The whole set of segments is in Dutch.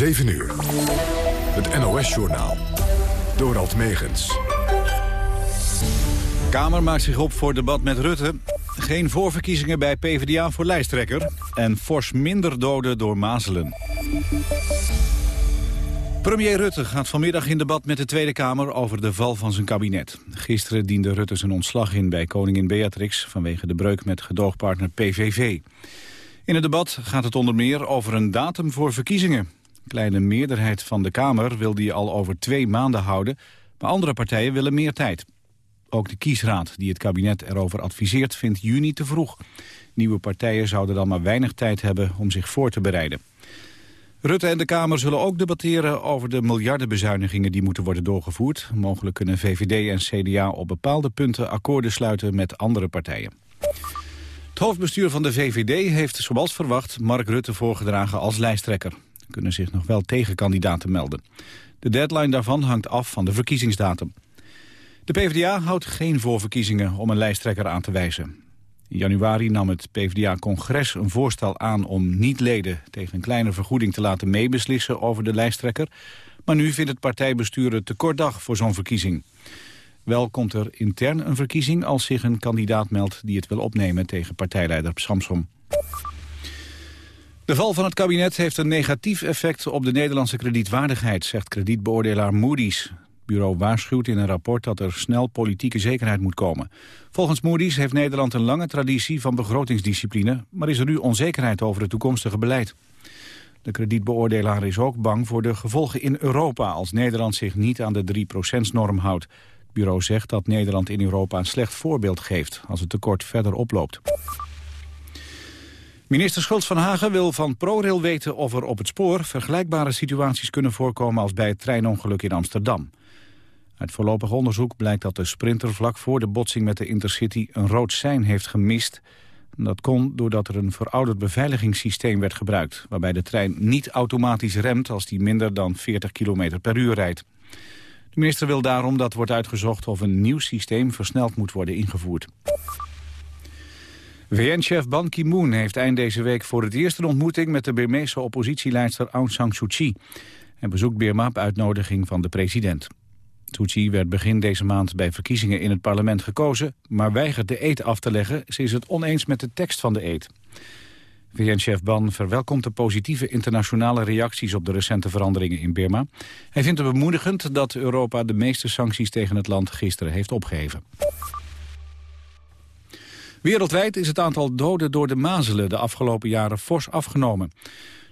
7 uur. Het NOS-journaal. Dorald Megens. Kamer maakt zich op voor debat met Rutte. Geen voorverkiezingen bij PvdA voor lijsttrekker. En fors minder doden door mazelen. Premier Rutte gaat vanmiddag in debat met de Tweede Kamer over de val van zijn kabinet. Gisteren diende Rutte zijn ontslag in bij koningin Beatrix... vanwege de breuk met gedoogpartner PVV. In het debat gaat het onder meer over een datum voor verkiezingen. Kleine meerderheid van de Kamer wil die al over twee maanden houden... maar andere partijen willen meer tijd. Ook de kiesraad die het kabinet erover adviseert vindt juni te vroeg. Nieuwe partijen zouden dan maar weinig tijd hebben om zich voor te bereiden. Rutte en de Kamer zullen ook debatteren over de miljardenbezuinigingen die moeten worden doorgevoerd. Mogelijk kunnen VVD en CDA op bepaalde punten akkoorden sluiten met andere partijen. Het hoofdbestuur van de VVD heeft, zoals verwacht, Mark Rutte voorgedragen als lijsttrekker. Kunnen zich nog wel tegenkandidaten melden. De deadline daarvan hangt af van de verkiezingsdatum. De PvdA houdt geen voorverkiezingen om een lijsttrekker aan te wijzen. In januari nam het PvdA-congres een voorstel aan om niet-leden tegen een kleine vergoeding te laten meebeslissen over de lijsttrekker. Maar nu vindt het partijbestuur het te kort dag voor zo'n verkiezing. Wel komt er intern een verkiezing als zich een kandidaat meldt die het wil opnemen tegen partijleider Samsom. De val van het kabinet heeft een negatief effect op de Nederlandse kredietwaardigheid, zegt kredietbeoordelaar Moody's bureau waarschuwt in een rapport dat er snel politieke zekerheid moet komen. Volgens Moody's heeft Nederland een lange traditie van begrotingsdiscipline... maar is er nu onzekerheid over het toekomstige beleid. De kredietbeoordelaar is ook bang voor de gevolgen in Europa... als Nederland zich niet aan de 3%-norm houdt. Het bureau zegt dat Nederland in Europa een slecht voorbeeld geeft... als het tekort verder oploopt. Minister Schultz van Hagen wil van ProRail weten of er op het spoor vergelijkbare situaties kunnen voorkomen als bij het treinongeluk in Amsterdam. Uit voorlopig onderzoek blijkt dat de sprinter vlak voor de botsing met de Intercity een rood sein heeft gemist. Dat kon doordat er een verouderd beveiligingssysteem werd gebruikt... waarbij de trein niet automatisch remt als die minder dan 40 km per uur rijdt. De minister wil daarom dat wordt uitgezocht of een nieuw systeem versneld moet worden ingevoerd. VN-chef Ban Ki-moon heeft eind deze week voor het eerst een ontmoeting met de Burmeese oppositieleidster Aung San Suu Kyi. Hij bezoekt Birma op uitnodiging van de president. Tutsi werd begin deze maand bij verkiezingen in het parlement gekozen... maar weigert de eed af te leggen. Ze is het oneens met de tekst van de eed. VN-chef Ban verwelkomt de positieve internationale reacties... op de recente veranderingen in Birma. Hij vindt het bemoedigend dat Europa de meeste sancties tegen het land gisteren heeft opgeheven. Wereldwijd is het aantal doden door de mazelen de afgelopen jaren fors afgenomen.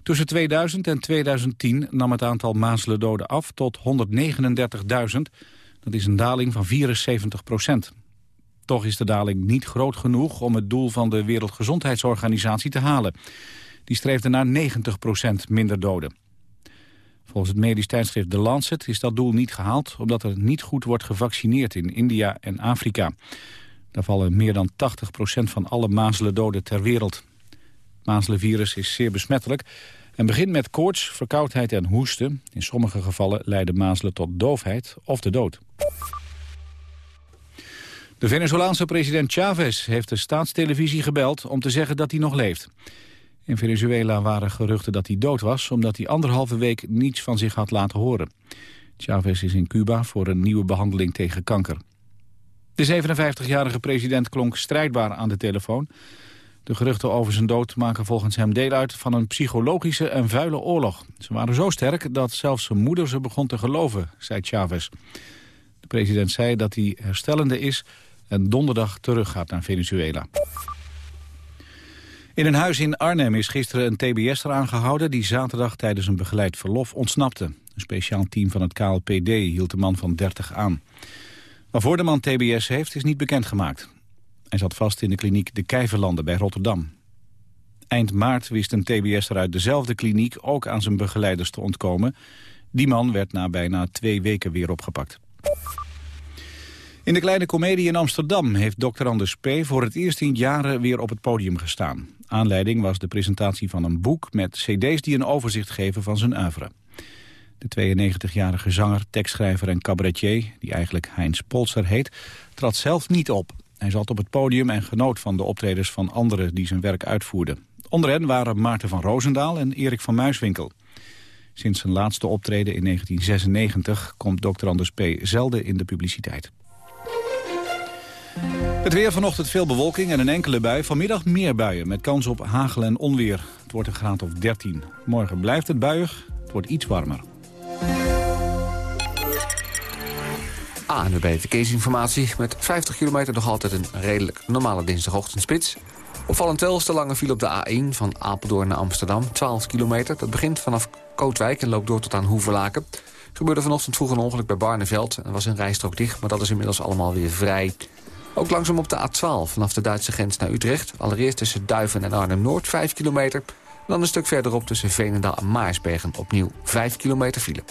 Tussen 2000 en 2010 nam het aantal mazelendoden af tot 139.000. Dat is een daling van 74 procent. Toch is de daling niet groot genoeg om het doel van de Wereldgezondheidsorganisatie te halen. Die streefde naar 90 procent minder doden. Volgens het medisch tijdschrift The Lancet is dat doel niet gehaald... omdat er niet goed wordt gevaccineerd in India en Afrika. Daar vallen meer dan 80 procent van alle mazelendoden ter wereld. Het mazelenvirus is zeer besmettelijk en begint met koorts, verkoudheid en hoesten. In sommige gevallen leiden mazelen tot doofheid of de dood. De Venezolaanse president Chavez heeft de staatstelevisie gebeld om te zeggen dat hij nog leeft. In Venezuela waren geruchten dat hij dood was... omdat hij anderhalve week niets van zich had laten horen. Chavez is in Cuba voor een nieuwe behandeling tegen kanker. De 57-jarige president klonk strijdbaar aan de telefoon. De geruchten over zijn dood maken volgens hem deel uit van een psychologische en vuile oorlog. Ze waren zo sterk dat zelfs zijn moeder ze begon te geloven, zei Chavez. De president zei dat hij herstellende is en donderdag teruggaat naar Venezuela. In een huis in Arnhem is gisteren een TBS'er aangehouden... die zaterdag tijdens een begeleid verlof ontsnapte. Een speciaal team van het KLPD hield de man van 30 aan. Waarvoor de man TBS heeft, is niet bekendgemaakt. Hij zat vast in de kliniek De Kijverlanden bij Rotterdam. Eind maart wist een TBS'er uit dezelfde kliniek ook aan zijn begeleiders te ontkomen. Die man werd na bijna twee weken weer opgepakt. In de Kleine Comedie in Amsterdam heeft Dr. Anders P. voor het eerst in jaren weer op het podium gestaan. Aanleiding was de presentatie van een boek met cd's die een overzicht geven van zijn oeuvre. De 92-jarige zanger, tekstschrijver en cabaretier, die eigenlijk Heinz Polser heet, trad zelf niet op. Hij zat op het podium en genoot van de optredens van anderen die zijn werk uitvoerden. Onder hen waren Maarten van Roosendaal en Erik van Muiswinkel. Sinds zijn laatste optreden in 1996 komt Dr. Anders P. zelden in de publiciteit. Het weer vanochtend veel bewolking en een enkele bui. Vanmiddag meer buien met kans op hagel en onweer. Het wordt een graad of 13. Morgen blijft het buiig. Het wordt iets warmer. ANWB Verkeersinformatie. Met 50 kilometer nog altijd een redelijk normale dinsdagochtendspits. Opvallend wel is de lange file op de A1 van Apeldoorn naar Amsterdam. 12 kilometer. Dat begint vanaf Kootwijk en loopt door tot aan Hoevelaken. gebeurde vanochtend vroeg een ongeluk bij Barneveld. Er was een rijstrook dicht, maar dat is inmiddels allemaal weer vrij. Ook langzaam op de A12 vanaf de Duitse grens naar Utrecht. Allereerst tussen Duiven en Arnhem-Noord 5 kilometer. Dan een stuk verderop tussen Veenendaal en Maarsbergen opnieuw 5 kilometer file.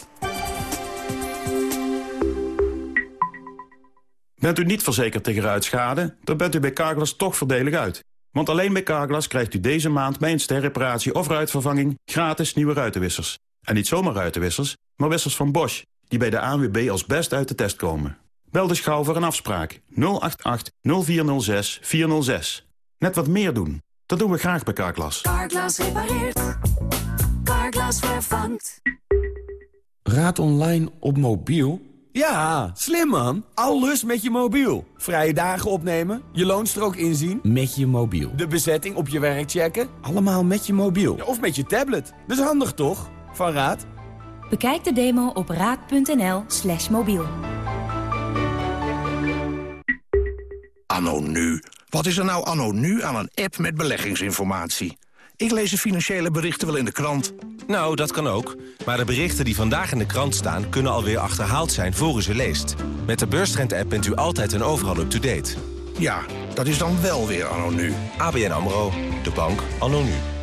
Bent u niet verzekerd tegen ruitschade, dan bent u bij Carglass toch voordelig uit. Want alleen bij Carglass krijgt u deze maand bij een sterreparatie of ruitvervanging gratis nieuwe ruitenwissers. En niet zomaar ruitenwissers, maar wissers van Bosch, die bij de ANWB als best uit de test komen. Bel dus gauw voor een afspraak 088 0406 406. Net wat meer doen. Dat doen we graag bij Carglass. Carglass repareert. Carglass vervangt. Raad online op mobiel? Ja, slim man. Alles met je mobiel. Vrije dagen opnemen, je loonstrook inzien. Met je mobiel. De bezetting op je werk checken. Allemaal met je mobiel. of met je tablet. Dat is handig toch? Van Raad. Bekijk de demo op raad.nl slash mobiel. Anno nu. Wat is er nou anno nu aan een app met beleggingsinformatie? Ik lees de financiële berichten wel in de krant. Nou, dat kan ook. Maar de berichten die vandaag in de krant staan... kunnen alweer achterhaald zijn voor u ze leest. Met de Beurstrend-app bent u altijd en overal up-to-date. Ja, dat is dan wel weer anno nu. ABN AMRO. De bank anno nu.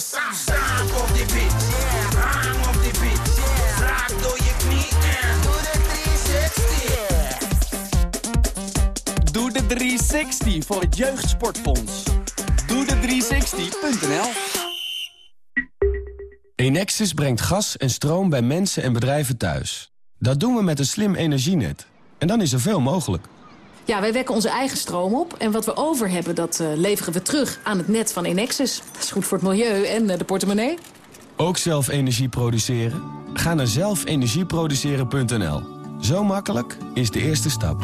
Sam. Op die bitch, hang op die bitch. Raak door je knie en doe de 360. Doe de 360 voor het Jeugdsportfonds. Doe de 360.nl Enexis brengt gas en stroom bij mensen en bedrijven thuis. Dat doen we met een slim energienet. En dan is er veel mogelijk. Ja, wij wekken onze eigen stroom op. En wat we over hebben, dat eh, leveren we terug aan het net van Enexis. Dat is goed voor het milieu en eh, de portemonnee. Ook zelf energie produceren? Ga naar zelfenergieproduceren.nl. Zo makkelijk is de eerste stap.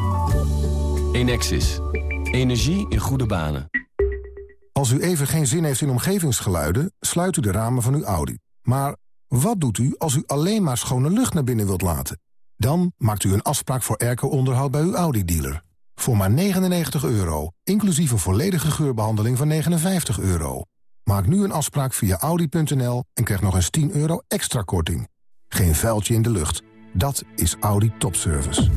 Enexis. Energie in goede banen. Als u even geen zin heeft in omgevingsgeluiden, sluit u de ramen van uw Audi. Maar wat doet u als u alleen maar schone lucht naar binnen wilt laten? Dan maakt u een afspraak voor airco-onderhoud bij uw Audi-dealer. Voor maar 99 euro, inclusief een volledige geurbehandeling van 59 euro. Maak nu een afspraak via audi.nl en krijg nog eens 10 euro extra korting. Geen vuiltje in de lucht. Dat is Audi Topservice.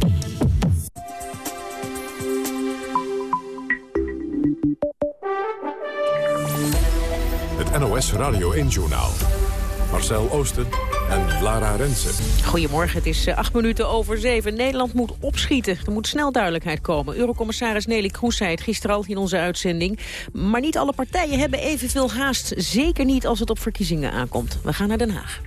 Het NOS Radio 1-journaal. Marcel Oosten en Lara Rensen. Goedemorgen, het is eh, acht minuten over zeven. Nederland moet opschieten. Er moet snel duidelijkheid komen. Eurocommissaris Nelly Kroes zei het gisteren al in onze uitzending. Maar niet alle partijen hebben evenveel haast. Zeker niet als het op verkiezingen aankomt. We gaan naar Den Haag.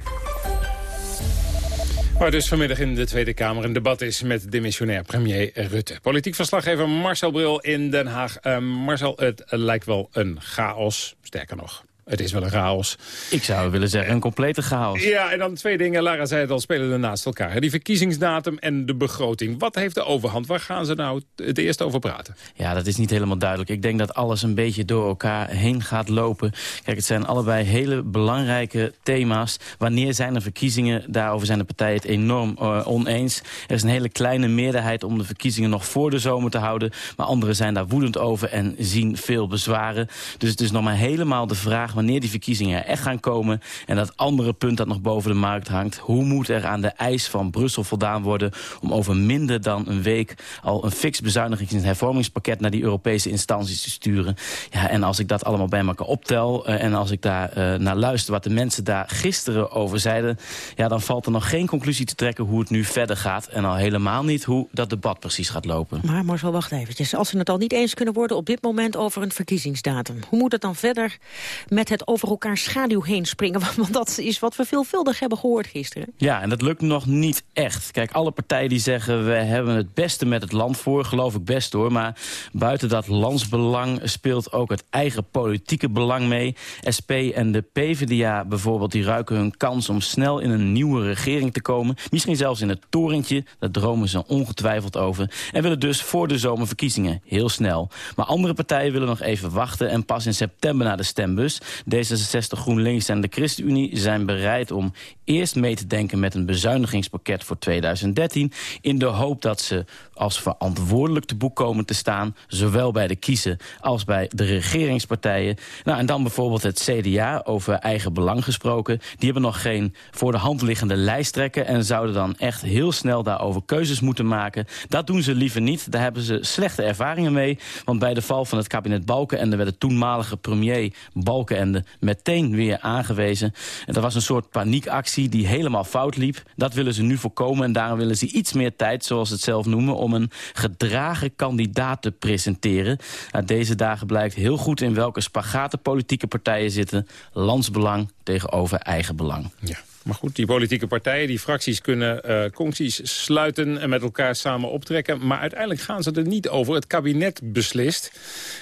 Waar dus vanmiddag in de Tweede Kamer een debat is met demissionair premier Rutte. Politiek verslaggever Marcel Bril in Den Haag. Uh, Marcel, het lijkt wel een chaos. Sterker nog, het is wel een chaos. Ik zou willen zeggen een complete chaos. Ja, en dan twee dingen. Lara zei het al, spelen er naast elkaar. Die verkiezingsdatum en de begroting. Wat heeft de overhand? Waar gaan ze nou het eerst over praten? Ja, dat is niet helemaal duidelijk. Ik denk dat alles een beetje door elkaar heen gaat lopen. Kijk, het zijn allebei hele belangrijke thema's. Wanneer zijn er verkiezingen? Daarover zijn de partijen het enorm uh, oneens. Er is een hele kleine meerderheid om de verkiezingen nog voor de zomer te houden. Maar anderen zijn daar woedend over en zien veel bezwaren. Dus het is nog maar helemaal de vraag wanneer die verkiezingen er echt gaan komen. En dat andere punt dat nog boven de markt hangt. Hoe moet er aan de eis van Brussel voldaan worden... om over minder dan een week al een fix bezuinigings- en hervormingspakket... naar die Europese instanties te sturen. Ja, en als ik dat allemaal bij elkaar optel... Uh, en als ik daar uh, naar luister wat de mensen daar gisteren over zeiden... ja, dan valt er nog geen conclusie te trekken hoe het nu verder gaat. En al helemaal niet hoe dat debat precies gaat lopen. Maar Marcel, wacht eventjes. Als ze het al niet eens kunnen worden op dit moment over een verkiezingsdatum... hoe moet het dan verder met het over elkaar schaduw heen springen. Want dat is wat we veelvuldig hebben gehoord gisteren. Ja, en dat lukt nog niet echt. Kijk, alle partijen die zeggen we hebben het beste met het land voor, geloof ik best hoor. Maar buiten dat landsbelang speelt ook het eigen politieke belang mee. SP en de PvdA bijvoorbeeld, die ruiken hun kans om snel in een nieuwe regering te komen. Misschien zelfs in het torentje, daar dromen ze ongetwijfeld over. En willen dus voor de zomerverkiezingen, heel snel. Maar andere partijen willen nog even wachten en pas in september naar de stembus. D66, GroenLinks en de ChristenUnie zijn bereid om eerst mee te denken met een bezuinigingspakket voor 2013... in de hoop dat ze als verantwoordelijk te boek komen te staan... zowel bij de kiezen als bij de regeringspartijen. Nou, en dan bijvoorbeeld het CDA, over eigen belang gesproken. Die hebben nog geen voor de hand liggende lijsttrekker... en zouden dan echt heel snel daarover keuzes moeten maken. Dat doen ze liever niet. Daar hebben ze slechte ervaringen mee. Want bij de val van het kabinet Balkenende... werd de toenmalige premier Meteen weer aangewezen. En dat was een soort paniekactie die helemaal fout liep. Dat willen ze nu voorkomen en daarom willen ze iets meer tijd... zoals ze het zelf noemen, om een gedragen kandidaat te presenteren. Nou, deze dagen blijkt heel goed in welke spagaten politieke partijen zitten. Landsbelang tegenover eigen belang. Ja. Maar goed, die politieke partijen, die fracties kunnen uh, concties sluiten en met elkaar samen optrekken. Maar uiteindelijk gaan ze er niet over. Het kabinet beslist.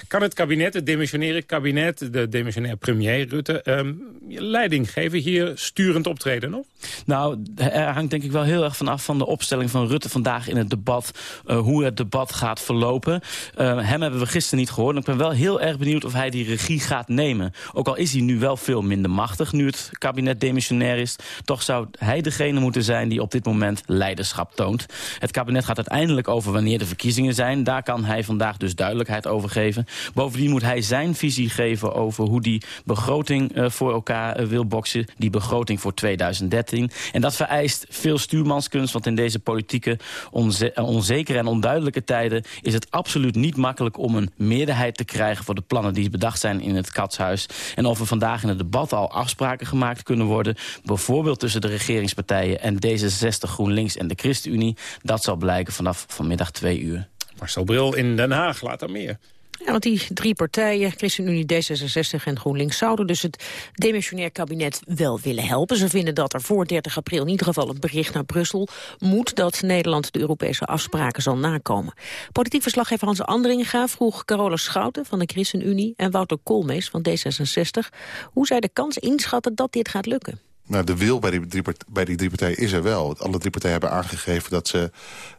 Kan het kabinet, het demissionaire kabinet, de demissionaire premier Rutte, um, leiding geven hier sturend optreden nog? Nou, er hangt denk ik wel heel erg vanaf van de opstelling van Rutte vandaag in het debat. Uh, hoe het debat gaat verlopen. Uh, hem hebben we gisteren niet gehoord. Ik ben wel heel erg benieuwd of hij die regie gaat nemen. Ook al is hij nu wel veel minder machtig nu het kabinet demissionair is. Toch zou hij degene moeten zijn die op dit moment leiderschap toont. Het kabinet gaat uiteindelijk over wanneer de verkiezingen zijn. Daar kan hij vandaag dus duidelijkheid over geven. Bovendien moet hij zijn visie geven over hoe die begroting uh, voor elkaar uh, wil boksen. Die begroting voor 2013. En dat vereist veel stuurmanskunst, want in deze politieke onze onzekere en onduidelijke tijden is het absoluut niet makkelijk om een meerderheid te krijgen voor de plannen die bedacht zijn in het katshuis. En of er vandaag in het debat al afspraken gemaakt kunnen worden, bijvoorbeeld tussen de regeringspartijen en D66, GroenLinks en de ChristenUnie, dat zal blijken vanaf vanmiddag twee uur. Marcel Bril in Den Haag, later meer. Ja, want die drie partijen, ChristenUnie, D66 en GroenLinks... zouden dus het demissionair kabinet wel willen helpen. Ze vinden dat er voor 30 april in ieder geval een bericht naar Brussel moet... dat Nederland de Europese afspraken zal nakomen. Politiek verslaggever Hans Andringa vroeg Carola Schouten van de ChristenUnie... en Wouter Koolmees van D66 hoe zij de kans inschatten dat dit gaat lukken. Nou, de wil bij die, drie, bij die drie partijen is er wel. Alle drie partijen hebben aangegeven dat ze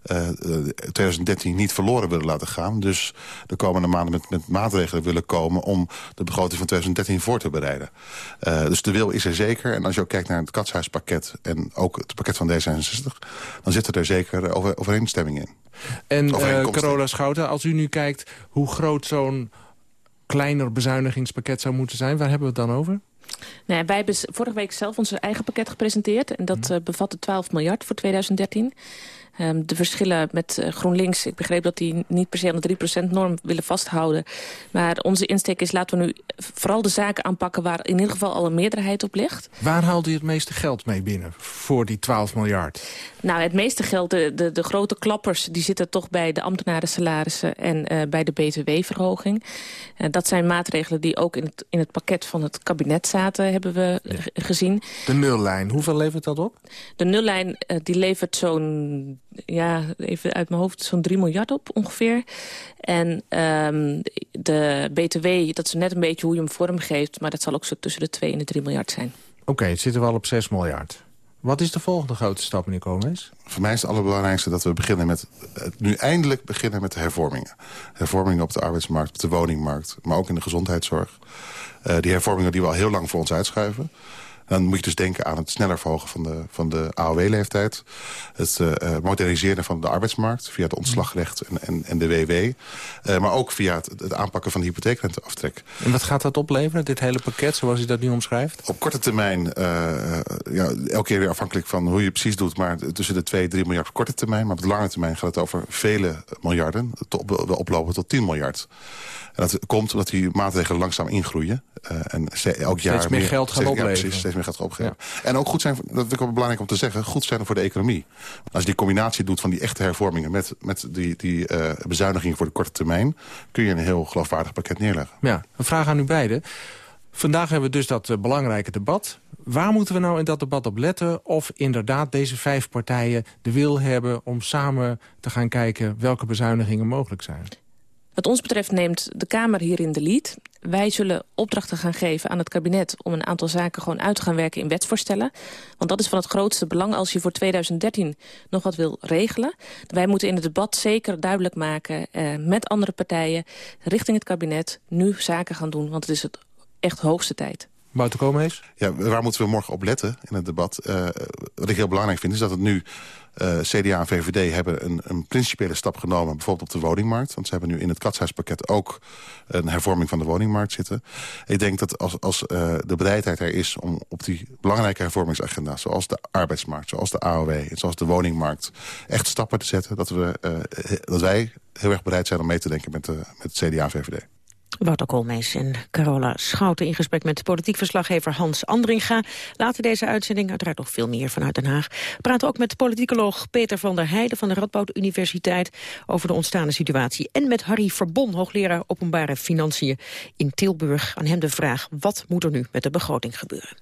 uh, 2013 niet verloren willen laten gaan. Dus de komende maanden met, met maatregelen willen komen... om de begroting van 2013 voor te bereiden. Uh, dus de wil is er zeker. En als je ook kijkt naar het katshuispakket en ook het pakket van D66... dan zitten er zeker over, overeenstemming in. En uh, Carola Schouten, als u nu kijkt hoe groot zo'n kleiner bezuinigingspakket zou moeten zijn... waar hebben we het dan over? Nee, wij hebben vorige week zelf ons eigen pakket gepresenteerd. En dat uh, bevatte 12 miljard voor 2013. Um, de verschillen met uh, GroenLinks, ik begreep dat die niet per se aan de 3%-norm willen vasthouden. Maar onze insteek is laten we nu vooral de zaken aanpakken waar in ieder geval al een meerderheid op ligt. Waar haalt u het meeste geld mee binnen voor die 12 miljard? Nou, het meeste geld, de, de, de grote klappers, die zitten toch bij de ambtenaren salarissen en uh, bij de btw-verhoging. Uh, dat zijn maatregelen die ook in het, in het pakket van het kabinet zaten, hebben we ja. gezien. De nullijn, hoeveel levert dat op? De nullijn, die levert zo'n ja, even uit mijn hoofd, zo'n 3 miljard op ongeveer. En um, de BTW, dat is net een beetje hoe je hem vormgeeft... maar dat zal ook zo tussen de 2 en de 3 miljard zijn. Oké, okay, het zitten we al op 6 miljard. Wat is de volgende grote stap, meneer Koolmees? Voor mij is het allerbelangrijkste dat we beginnen met, nu eindelijk beginnen met de hervormingen. Hervormingen op de arbeidsmarkt, op de woningmarkt, maar ook in de gezondheidszorg. Uh, die hervormingen die we al heel lang voor ons uitschuiven. Dan moet je dus denken aan het sneller verhogen van de, van de AOW-leeftijd. Het uh, moderniseren van de arbeidsmarkt via het ontslagrecht en, en, en de WW. Uh, maar ook via het, het aanpakken van de hypotheekrenteaftrek. En wat gaat dat opleveren, dit hele pakket, zoals u dat nu omschrijft? Op korte termijn, uh, ja, elke keer weer afhankelijk van hoe je het precies doet... maar tussen de 2 3 miljard op korte termijn. Maar op de lange termijn gaat het over vele miljarden. Tot, oplopen tot 10 miljard. En dat komt omdat die maatregelen langzaam ingroeien. En elk jaar steeds meer, meer geld gaan opleveren. Ja, precies, steeds meer gaan opgeven. En ook goed zijn, dat vind ik wel belangrijk om te zeggen, goed zijn voor de economie. Als je die combinatie doet van die echte hervormingen met, met die, die uh, bezuinigingen voor de korte termijn, kun je een heel geloofwaardig pakket neerleggen. Ja, een vraag aan u beiden. Vandaag hebben we dus dat uh, belangrijke debat. Waar moeten we nou in dat debat op letten? Of inderdaad deze vijf partijen de wil hebben om samen te gaan kijken... welke bezuinigingen mogelijk zijn? Wat ons betreft neemt de Kamer hierin de lead. Wij zullen opdrachten gaan geven aan het kabinet... om een aantal zaken gewoon uit te gaan werken in wetsvoorstellen. Want dat is van het grootste belang als je voor 2013 nog wat wil regelen. Wij moeten in het debat zeker duidelijk maken eh, met andere partijen... richting het kabinet nu zaken gaan doen. Want het is het echt hoogste tijd. Wouter Koolmees? Ja, waar moeten we morgen op letten in het debat? Uh, wat ik heel belangrijk vind is dat het nu... Uh, CDA en VVD hebben een, een principiële stap genomen... bijvoorbeeld op de woningmarkt. Want ze hebben nu in het katshuispakket ook... een hervorming van de woningmarkt zitten. Ik denk dat als, als uh, de bereidheid er is om op die belangrijke hervormingsagenda... zoals de arbeidsmarkt, zoals de AOW en zoals de woningmarkt... echt stappen te zetten, dat, we, dat wij heel erg bereid zijn om mee te denken met, met CDA en VVD. Wouter Koolmees en Carola Schouten in gesprek met politiek verslaggever Hans Andringa. Later deze uitzending, uiteraard nog veel meer vanuit Den Haag. We praten ook met politicoloog Peter van der Heijden van de Radboud Universiteit over de ontstaande situatie. En met Harry Verbon, hoogleraar openbare financiën in Tilburg. Aan hem de vraag, wat moet er nu met de begroting gebeuren?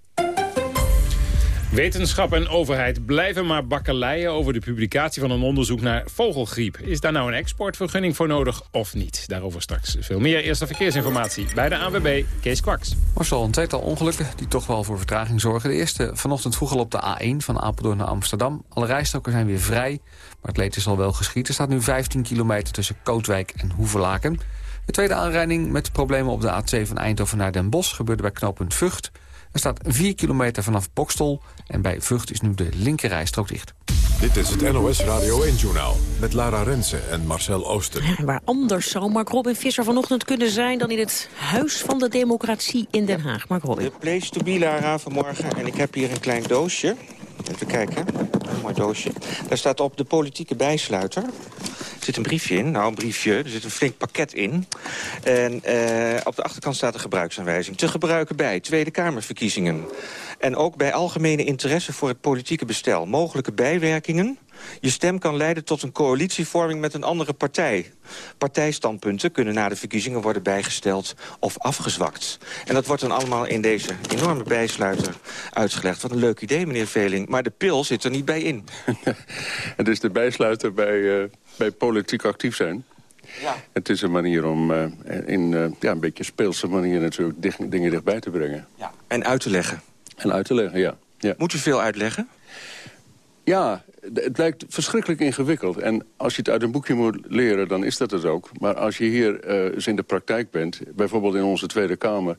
Wetenschap en overheid blijven maar bakkeleien over de publicatie van een onderzoek naar vogelgriep. Is daar nou een exportvergunning voor nodig of niet? Daarover straks veel meer. Eerste verkeersinformatie bij de ANWB, Kees Kwaks. Marcel, een tweetal ongelukken die toch wel voor vertraging zorgen. De eerste vanochtend vroeg al op de A1 van Apeldoorn naar Amsterdam. Alle rijstroken zijn weer vrij, maar het leed is al wel geschiet. Er staat nu 15 kilometer tussen Kootwijk en Hoevelaken. De tweede aanrijding met problemen op de A2 van Eindhoven naar Den Bosch... gebeurde bij knooppunt Vught. Er staat 4 kilometer vanaf Bokstel en bij Vught is nu de linkerrijstrook dicht. Dit is het NOS Radio 1-journaal met Lara Rensen en Marcel Ooster. Ja, waar anders zou Mark Robin Visser vanochtend kunnen zijn... dan in het Huis van de Democratie in Den Haag. Mark Robin. De place to be, Lara, vanmorgen. En ik heb hier een klein doosje. Even kijken. Een mooi doosje. Daar staat op de politieke bijsluiter. Er zit een briefje in, nou een briefje, er zit een flink pakket in. En uh, op de achterkant staat een gebruiksaanwijzing. Te gebruiken bij Tweede Kamerverkiezingen. En ook bij algemene interesse voor het politieke bestel. Mogelijke bijwerkingen. Je stem kan leiden tot een coalitievorming met een andere partij. Partijstandpunten kunnen na de verkiezingen worden bijgesteld of afgezwakt. En dat wordt dan allemaal in deze enorme bijsluiter uitgelegd. Wat een leuk idee, meneer Veling. Maar de pil zit er niet bij in. Het is de bijsluiter bij, uh, bij politiek actief zijn. Ja. Het is een manier om uh, in uh, ja, een beetje speelse manier natuurlijk dicht, dingen dichtbij te brengen. Ja. En uit te leggen. En uit te leggen, ja. ja. Moet u veel uitleggen? Ja, het lijkt verschrikkelijk ingewikkeld. En als je het uit een boekje moet leren, dan is dat het ook. Maar als je hier uh, eens in de praktijk bent... bijvoorbeeld in onze Tweede Kamer...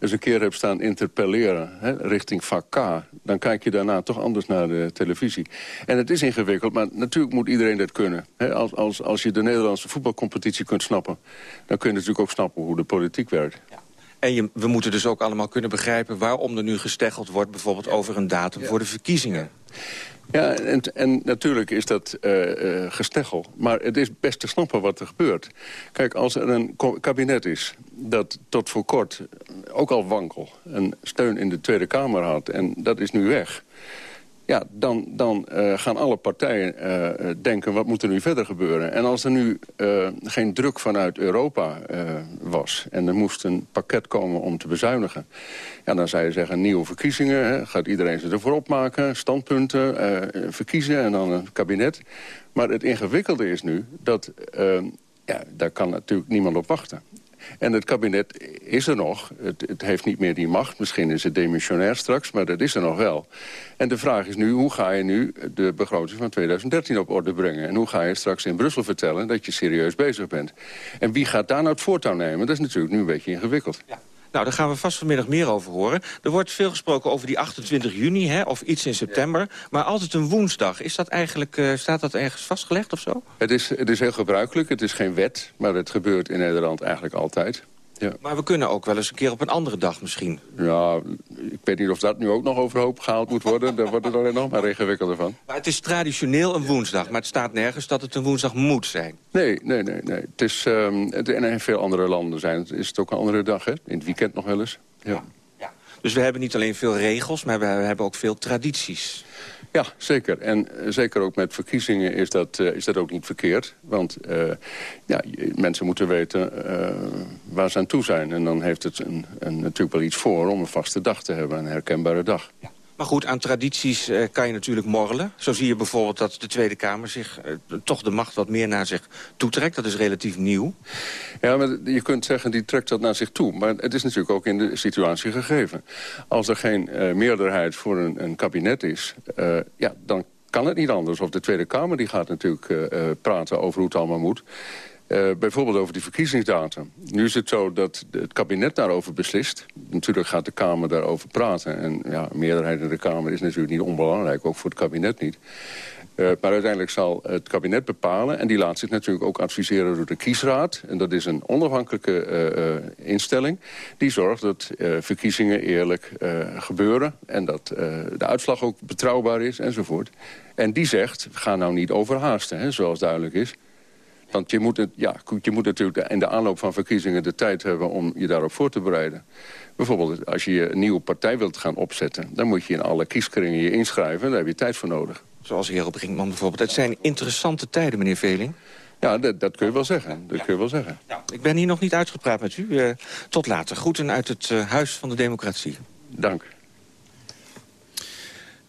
eens een keer hebt staan interpelleren hè, richting vak K... dan kijk je daarna toch anders naar de televisie. En het is ingewikkeld, maar natuurlijk moet iedereen dat kunnen. Hè, als, als, als je de Nederlandse voetbalcompetitie kunt snappen... dan kun je natuurlijk ook snappen hoe de politiek werkt. Ja. En je, we moeten dus ook allemaal kunnen begrijpen... waarom er nu gesteggeld wordt bijvoorbeeld over een datum voor de verkiezingen. Ja, en, en natuurlijk is dat uh, gesteggel. Maar het is best te snappen wat er gebeurt. Kijk, als er een kabinet is dat tot voor kort ook al wankel... een steun in de Tweede Kamer had en dat is nu weg... Ja, dan, dan uh, gaan alle partijen uh, denken, wat moet er nu verder gebeuren? En als er nu geen druk vanuit Europa was... en er moest een pakket komen om te bezuinigen... Ja, dan zou je zeggen, nieuwe verkiezingen. Hè, gaat iedereen ze ervoor opmaken, standpunten, verkiezen en dan een kabinet. Maar het ingewikkelde is nu dat... ja, daar kan natuurlijk niemand op wachten. En het kabinet is er nog. Het, het, heeft niet meer die macht. Misschien is het demissionair straks, maar dat is er nog wel. En de vraag is nu, hoe ga je nu de begroting van 2013 op orde brengen? En hoe ga je straks in Brussel vertellen dat je serieus bezig bent? En wie gaat daar nou het voortouw nemen? Dat is natuurlijk nu een beetje ingewikkeld. Nou, daar gaan we vast vanmiddag meer over horen. Er wordt veel gesproken over die 28 juni hè, of iets in september. Maar altijd een woensdag. Is dat eigenlijk, uh, staat dat ergens vastgelegd of zo? Het is, het is heel gebruikelijk. Het is geen wet, maar het gebeurt in Nederland eigenlijk altijd. Ja. Maar we kunnen ook wel eens een keer op een andere dag misschien. Ja, ik weet niet of dat nu ook nog overhoop gehaald moet worden. Daar wordt het alleen nog maar ingewikkelder van. Maar het is traditioneel een woensdag. Maar het staat nergens dat het een woensdag moet zijn. Nee, nee, nee. nee. Het is, um, het, en in veel andere landen zijn het, is het ook een andere dag. Hè? In het weekend nog wel eens. Ja. ja. Dus we hebben niet alleen veel regels, maar we hebben ook veel tradities. Ja, zeker. En eh, zeker ook met verkiezingen is dat, eh, is dat ook niet verkeerd. Want eh, ja, mensen moeten weten waar ze aan toe zijn. En dan heeft het een, een, natuurlijk wel iets voor om een vaste dag te hebben. Een herkenbare dag. Maar goed, aan tradities eh, kan je natuurlijk morrelen. Zo zie je bijvoorbeeld dat de Tweede Kamer zich eh, toch de macht wat meer naar zich toetrekt. Dat is relatief nieuw. Ja, maar je kunt zeggen, die trekt dat naar zich toe. Maar het is natuurlijk ook in de situatie gegeven. Als er geen eh, meerderheid voor een, een kabinet is... ja, dan kan het niet anders. Of de Tweede Kamer die gaat natuurlijk praten over hoe het allemaal moet. Eh, bijvoorbeeld over die verkiezingsdatum. Nu is het zo dat het kabinet daarover beslist. Natuurlijk gaat de Kamer daarover praten. En ja, meerderheid in de Kamer is natuurlijk niet onbelangrijk. Ook voor het kabinet niet. Eh, maar uiteindelijk zal het kabinet bepalen... en die laat zich natuurlijk ook adviseren door de kiesraad. En dat is een onafhankelijke eh, instelling... die zorgt dat verkiezingen eerlijk gebeuren... en dat de uitslag ook betrouwbaar is enzovoort. En die zegt, ga nou niet overhaasten, hè, zoals duidelijk is... Want je moet, het, ja, je moet natuurlijk in de aanloop van verkiezingen de tijd hebben om je daarop voor te bereiden. Bijvoorbeeld als je een nieuwe partij wilt gaan opzetten... dan moet je in alle kieskringen je inschrijven. Daar heb je tijd voor nodig. Zoals Hero Brinkman bijvoorbeeld. Het zijn interessante tijden, meneer Veling. Ja, dat, dat kun je wel zeggen. Dat kun je wel zeggen. Ik ben hier nog niet uitgepraat met u. Eh, tot later. Groeten uit het eh, Huis van de Democratie. Dank.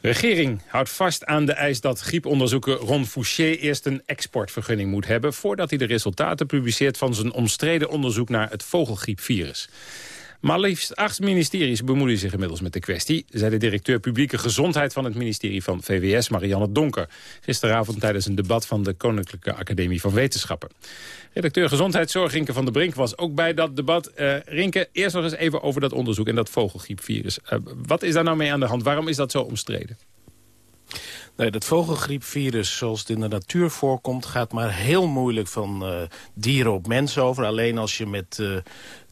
Regering houdt vast aan de eis dat grieponderzoeker Ron Fouché eerst een exportvergunning moet hebben... voordat hij de resultaten publiceert van zijn omstreden onderzoek naar het vogelgriepvirus. Maar liefst acht ministeries bemoeien zich inmiddels met de kwestie... zei de directeur publieke gezondheid van het ministerie van VWS, Marianne Donker... gisteravond tijdens een debat van de Koninklijke Academie van Wetenschappen. Redacteur Gezondheidszorg Rinke van der Brink was ook bij dat debat. Eh Rinke, eerst nog eens even over dat onderzoek en dat vogelgriepvirus. Eh, wat is daar nou mee aan de hand? Waarom is dat zo omstreden? Nee, dat vogelgriepvirus zoals het in de natuur voorkomt... gaat maar heel moeilijk van eh, dieren op mensen over. Alleen als je met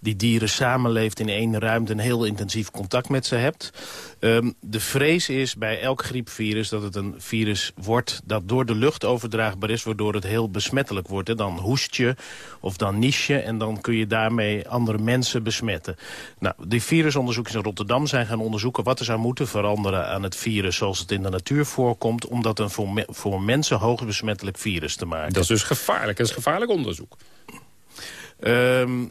die dieren samenleeft in één ruimte... en heel intensief contact met ze hebt. Ehm, de vrees is bij elk griepvirus dat het een virus wordt... dat door de lucht overdraagbaar is, waardoor het heel besmettelijk wordt. Hè. Dan hoest je of dan nies je en dan kun je daarmee andere mensen besmetten. Nou, die virusonderzoekers in Rotterdam zijn gaan onderzoeken... wat er zou moeten veranderen aan het virus zoals het in de natuur voorkomt... om dat een voor, me- voor mensen hoog besmettelijk virus te maken. Dat is dus gevaarlijk. Dat is gevaarlijk onderzoek. Ehm,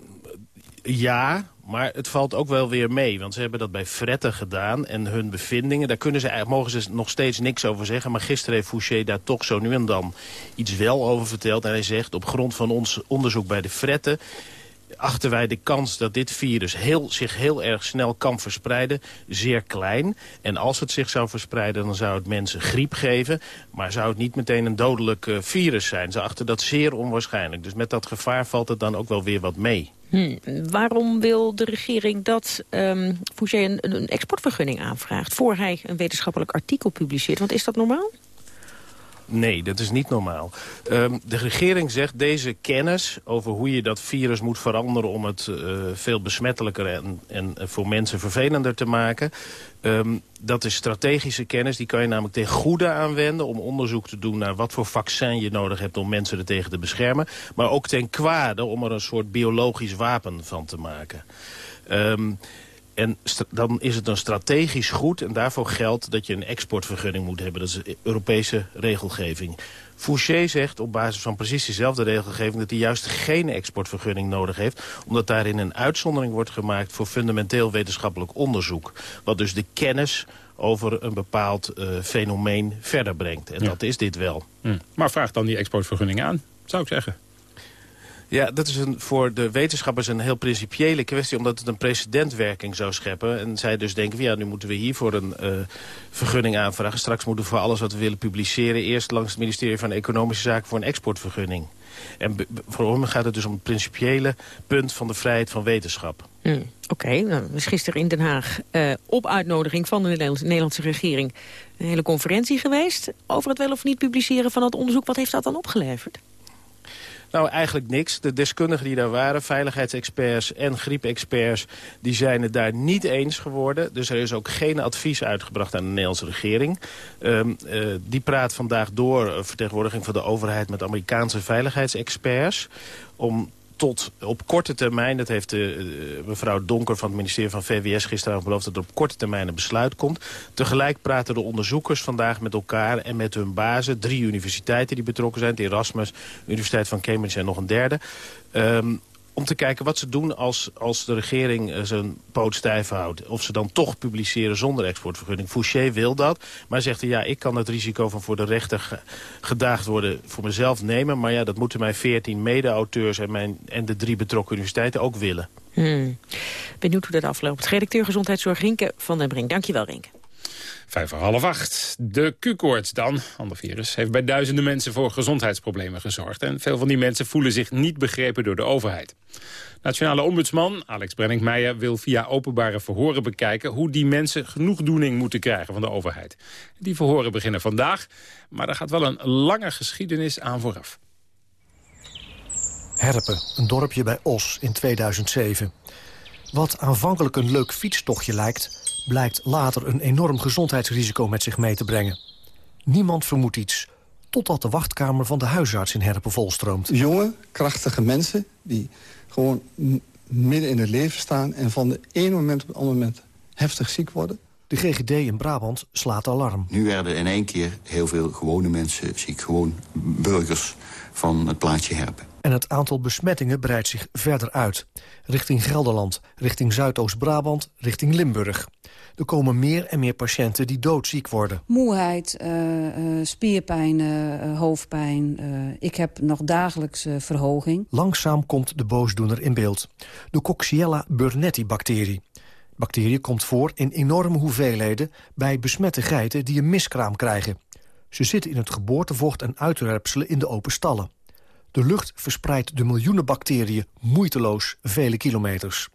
ja, maar het valt ook wel weer mee. Want ze hebben dat bij fretten gedaan. En hun bevindingen, daar kunnen ze, eigenlijk- mogen ze nog steeds niks over zeggen. Maar gisteren heeft Fouché daar toch zo nu en dan iets wel over verteld. En hij zegt, op grond van ons onderzoek bij de fretten achten wij de kans dat dit virus heel, zich heel erg snel kan verspreiden zeer klein. En als het zich zou verspreiden, dan zou het mensen griep geven. Maar zou het niet meteen een dodelijk eh, virus zijn. Ze achten dat zeer onwaarschijnlijk. Dus met dat gevaar valt het dan ook wel weer wat mee. Hm, Waarom wil de regering dat ehm Fouché een, een exportvergunning aanvraagt... voor hij een wetenschappelijk artikel publiceert? Want is dat normaal? Nee, dat is niet normaal. Ehm, de regering zegt deze kennis over hoe je dat virus moet veranderen... om het eh, veel besmettelijker en, en voor mensen vervelender te maken... ehm, dat is strategische kennis. Die kan je namelijk ten goede aanwenden... om onderzoek te doen naar wat voor vaccin je nodig hebt... om mensen er tegen te beschermen. Maar ook ten kwade om er een soort biologisch wapen van te maken. Ehm, en dan is het een strategisch goed en daarvoor geldt dat je een exportvergunning moet hebben. Dat is Europese regelgeving. Fouché zegt op basis van precies dezelfde regelgeving... dat hij juist geen exportvergunning nodig heeft... omdat daarin een uitzondering wordt gemaakt voor fundamenteel wetenschappelijk onderzoek. Wat dus de kennis over een bepaald eh, fenomeen verder brengt. En Ja. dat is dit wel. Hm. Maar vraag dan die exportvergunning aan, zou ik zeggen. Ja, dat is een, voor de wetenschappers een heel principiële kwestie... omdat het een precedentwerking zou scheppen. En zij dus denken, ja, nu moeten we hiervoor een eh, vergunning aanvragen. Straks moeten we voor alles wat we willen publiceren... eerst langs het ministerie van Economische Zaken voor een exportvergunning. En voor hem gaat het dus om het principiële punt van de vrijheid van wetenschap. Hm, Oké, nou, er is gisteren in Den Haag eh, op uitnodiging van de Nederlandse, Nederlandse regering... een hele conferentie geweest over het wel of niet publiceren van het onderzoek. Wat heeft dat dan opgeleverd? Nou, eigenlijk niks. De deskundigen die daar waren, veiligheidsexperts en griepexperts... die zijn het daar niet eens geworden. Dus er is ook geen advies uitgebracht aan de Nederlandse regering. Ehm, eh, die praat vandaag door, eh, vertegenwoordiging van de overheid... met Amerikaanse veiligheidsexperts... om tot op korte termijn, dat heeft uh, mevrouw Donker van het ministerie van VWS gisteravond beloofd... dat er op korte termijn een besluit komt. Tegelijk praten de onderzoekers vandaag met elkaar en met hun bazen. Drie universiteiten die betrokken zijn, de Erasmus, Universiteit van Cambridge en nog een derde. Um, om te kijken wat ze doen als, als de regering uh, zijn poot stijf houdt. Of ze dan toch publiceren zonder exportvergunning. Fouché wil dat, maar zegt hij... ja, ik kan het risico van voor de rechter gedaagd worden voor mezelf nemen... maar ja, dat moeten mijn veertien mede-auteurs en, mijn, en de drie betrokken universiteiten ook willen. Hmm. Benieuwd hoe dat afloopt. Redacteur Gezondheidszorg Rinke van den Brink. Dankjewel, Rinke. Vijf voor half acht. De Q-koorts dan, ander virus, heeft bij duizenden mensen voor gezondheidsproblemen gezorgd. En veel van die mensen voelen zich niet begrepen door de overheid. Nationale ombudsman Alex Brenninkmeijer wil via openbare verhoren bekijken... hoe die mensen genoegdoening moeten krijgen van de overheid. Die verhoren beginnen vandaag, maar er gaat wel een lange geschiedenis aan vooraf. Herpen, een dorpje bij Os in 2007. Wat aanvankelijk een leuk fietstochtje lijkt blijkt later een enorm gezondheidsrisico met zich mee te brengen. Niemand vermoedt iets, totdat de wachtkamer van de huisarts in Herpen volstroomt. Jonge, krachtige mensen die gewoon midden in het leven staan... en van de ene moment op het andere moment heftig ziek worden. De GGD in Brabant slaat alarm. Nu werden in één keer heel veel gewone mensen ziek. Gewoon burgers van het plaatje Herpen. En het aantal besmettingen breidt zich verder uit. Richting Gelderland, richting Zuidoost-Brabant, richting Limburg. Er komen meer en meer patiënten die doodziek worden. Moeheid, uh, uh, spierpijn, uh, hoofdpijn. ik heb nog dagelijks verhoging. Langzaam komt de boosdoener in beeld. De Coxiella burnetti-bacterie. Bacterie komt voor in enorme hoeveelheden bij besmette geiten die een miskraam krijgen. Ze zitten in het geboortevocht en uitwerpselen in de open stallen. De lucht verspreidt de miljoenen bacteriën moeiteloos vele kilometers.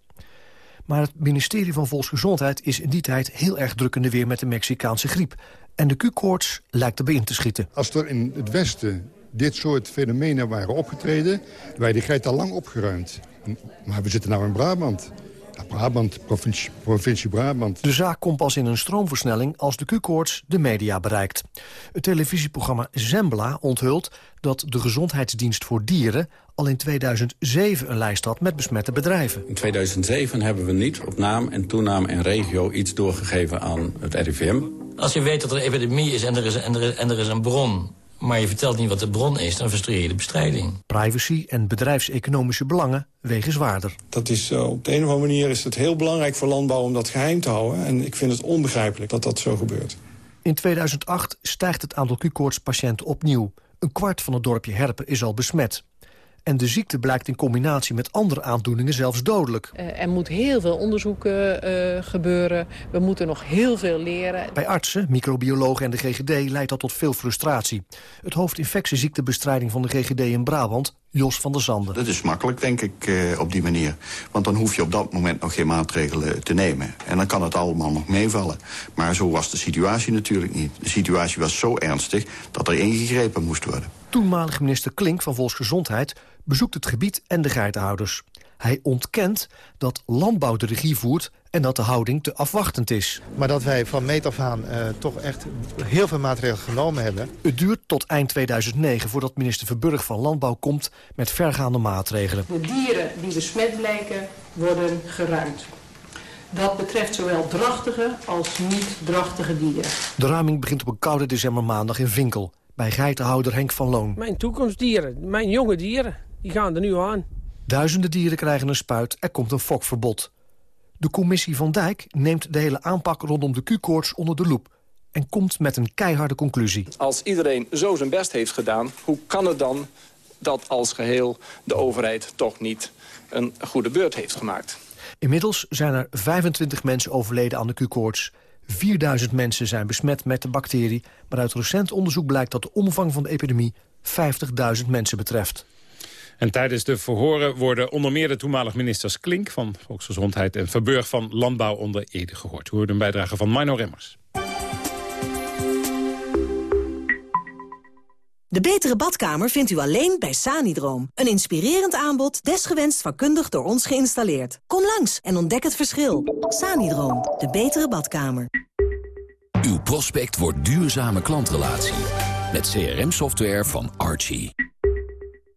Maar het ministerie van Volksgezondheid is in die tijd heel erg druk in de weer met de Mexicaanse griep. En de Q-koorts lijkt erbij in te schieten. Als er in het Westen dit soort fenomenen waren opgetreden... wij die geit al lang opgeruimd. Maar we zitten nou in Brabant. Brabant, provincie, provincie, Brabant. De zaak komt pas in een stroomversnelling als de Q-koorts de media bereikt. Het televisieprogramma Zembla onthult dat de Gezondheidsdienst voor Dieren al in 2007 een lijst had met besmette bedrijven. In 2007 hebben we niet op naam en toename en regio iets doorgegeven aan het RIVM. Als je weet dat er een epidemie is en er is, en er, en er is een bron maar je vertelt niet wat de bron is, dan frustreer je de bestrijding. Privacy en bedrijfseconomische belangen wegen zwaarder. Dat is, uh, op de een of andere manier is het heel belangrijk voor landbouw om dat geheim te houden. En ik vind het onbegrijpelijk dat dat zo gebeurt. In 2008 stijgt het aantal Q-koortspatiënten opnieuw. Een kwart van het dorpje Herpen is al besmet. En de ziekte blijkt in combinatie met andere aandoeningen zelfs dodelijk. Uh, er moet heel veel onderzoek uh, gebeuren. We moeten nog heel veel leren. Bij artsen, microbiologen en de GGD leidt dat tot veel frustratie. Het hoofd infectieziektebestrijding van de GGD in Brabant, Jos van der Zanden. Dat is makkelijk, denk ik, uh, op die manier. Want dan hoef je op dat moment nog geen maatregelen te nemen. En dan kan het allemaal nog meevallen. Maar zo was de situatie natuurlijk niet. De situatie was zo ernstig dat er ingegrepen moest worden. Toenmalig minister Klink van Volksgezondheid bezoekt het gebied en de geitenhouders. Hij ontkent dat landbouw de regie voert en dat de houding te afwachtend is. Maar dat wij van meet af aan uh, toch echt heel veel maatregelen genomen hebben. Het duurt tot eind 2009 voordat minister Verburg van Landbouw komt met vergaande maatregelen. De dieren die besmet blijken worden geruimd. Dat betreft zowel drachtige als niet-drachtige dieren. De ruiming begint op een koude decembermaandag in Vinkel bij geitenhouder Henk van Loon. Mijn toekomstdieren, mijn jonge dieren, die gaan er nu aan. Duizenden dieren krijgen een spuit, er komt een fokverbod. De commissie Van Dijk neemt de hele aanpak rondom de Q-koorts onder de loep... en komt met een keiharde conclusie. Als iedereen zo zijn best heeft gedaan, hoe kan het dan dat als geheel de overheid toch niet een goede beurt heeft gemaakt? Inmiddels zijn er 25 mensen overleden aan de Q-koorts. 4000 mensen zijn besmet met de bacterie... maar uit recent onderzoek blijkt dat de omvang van de epidemie 50.000 mensen betreft. En tijdens de verhoren worden onder meer de toenmalig ministers Klink van Volksgezondheid en Verburg van Landbouw onder Ede gehoord. We hoorden een bijdrage van Mino Remmers. De betere badkamer vindt u alleen bij Sanidroom. Een inspirerend aanbod, desgewenst vakkundig door ons geïnstalleerd. Kom langs en ontdek het verschil. Sanidroom, de betere badkamer. Uw prospect wordt duurzame klantrelatie. Met CRM-software van Archie.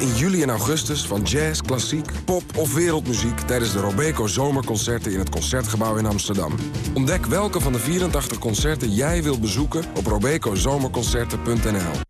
In juli en augustus van jazz, klassiek, pop of wereldmuziek... tijdens de Robeco Zomerconcerten in het Concertgebouw in Amsterdam. Ontdek welke van de 84 concerten jij wilt bezoeken op robecozomerconcerten.nl.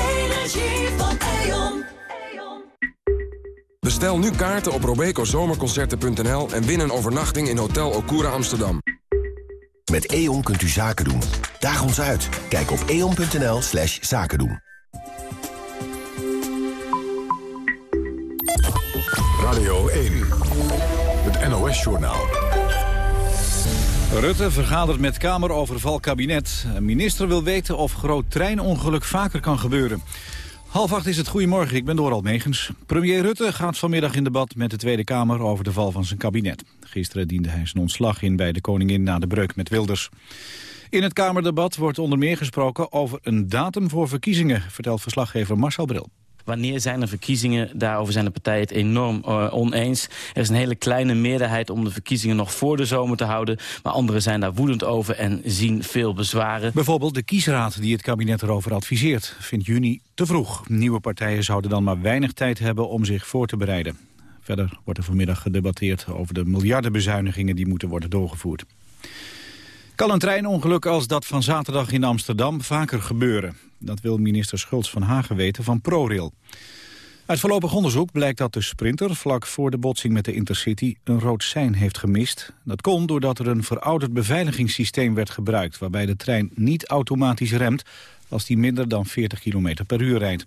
Bestel nu kaarten op robecozomerconcerten.nl en win een overnachting in Hotel Okura Amsterdam. Met E.ON kunt u zaken doen. Daag ons uit. Kijk op eon.nl slash zaken doen. Radio 1, het NOS-journaal. Rutte vergadert met Kameroverval kabinet. Een minister wil weten of groot treinongeluk vaker kan gebeuren. Half acht is het Goedemorgen, ik ben Doral Megens. Premier Rutte gaat vanmiddag in debat met de Tweede Kamer over de val van zijn kabinet. Gisteren diende hij zijn ontslag in bij de koningin na de breuk met Wilders. In het Kamerdebat wordt onder meer gesproken over een datum voor verkiezingen, vertelt verslaggever Marcel Bril. Wanneer zijn er verkiezingen? Daarover zijn de partijen het enorm uh, oneens. Er is een hele kleine meerderheid om de verkiezingen nog voor de zomer te houden. Maar anderen zijn daar woedend over en zien veel bezwaren. Bijvoorbeeld de kiesraad die het kabinet erover adviseert. Vindt juni te vroeg. Nieuwe partijen zouden dan maar weinig tijd hebben om zich voor te bereiden. Verder wordt er vanmiddag gedebatteerd over de miljardenbezuinigingen die moeten worden doorgevoerd. Kan een treinongeluk als dat van zaterdag in Amsterdam vaker gebeuren? Dat wil minister Schultz van Hagen weten van ProRail. Uit voorlopig onderzoek blijkt dat de sprinter vlak voor de botsing met de Intercity een rood sein heeft gemist. Dat kon doordat er een verouderd beveiligingssysteem werd gebruikt waarbij de trein niet automatisch remt als die minder dan 40 km per uur rijdt.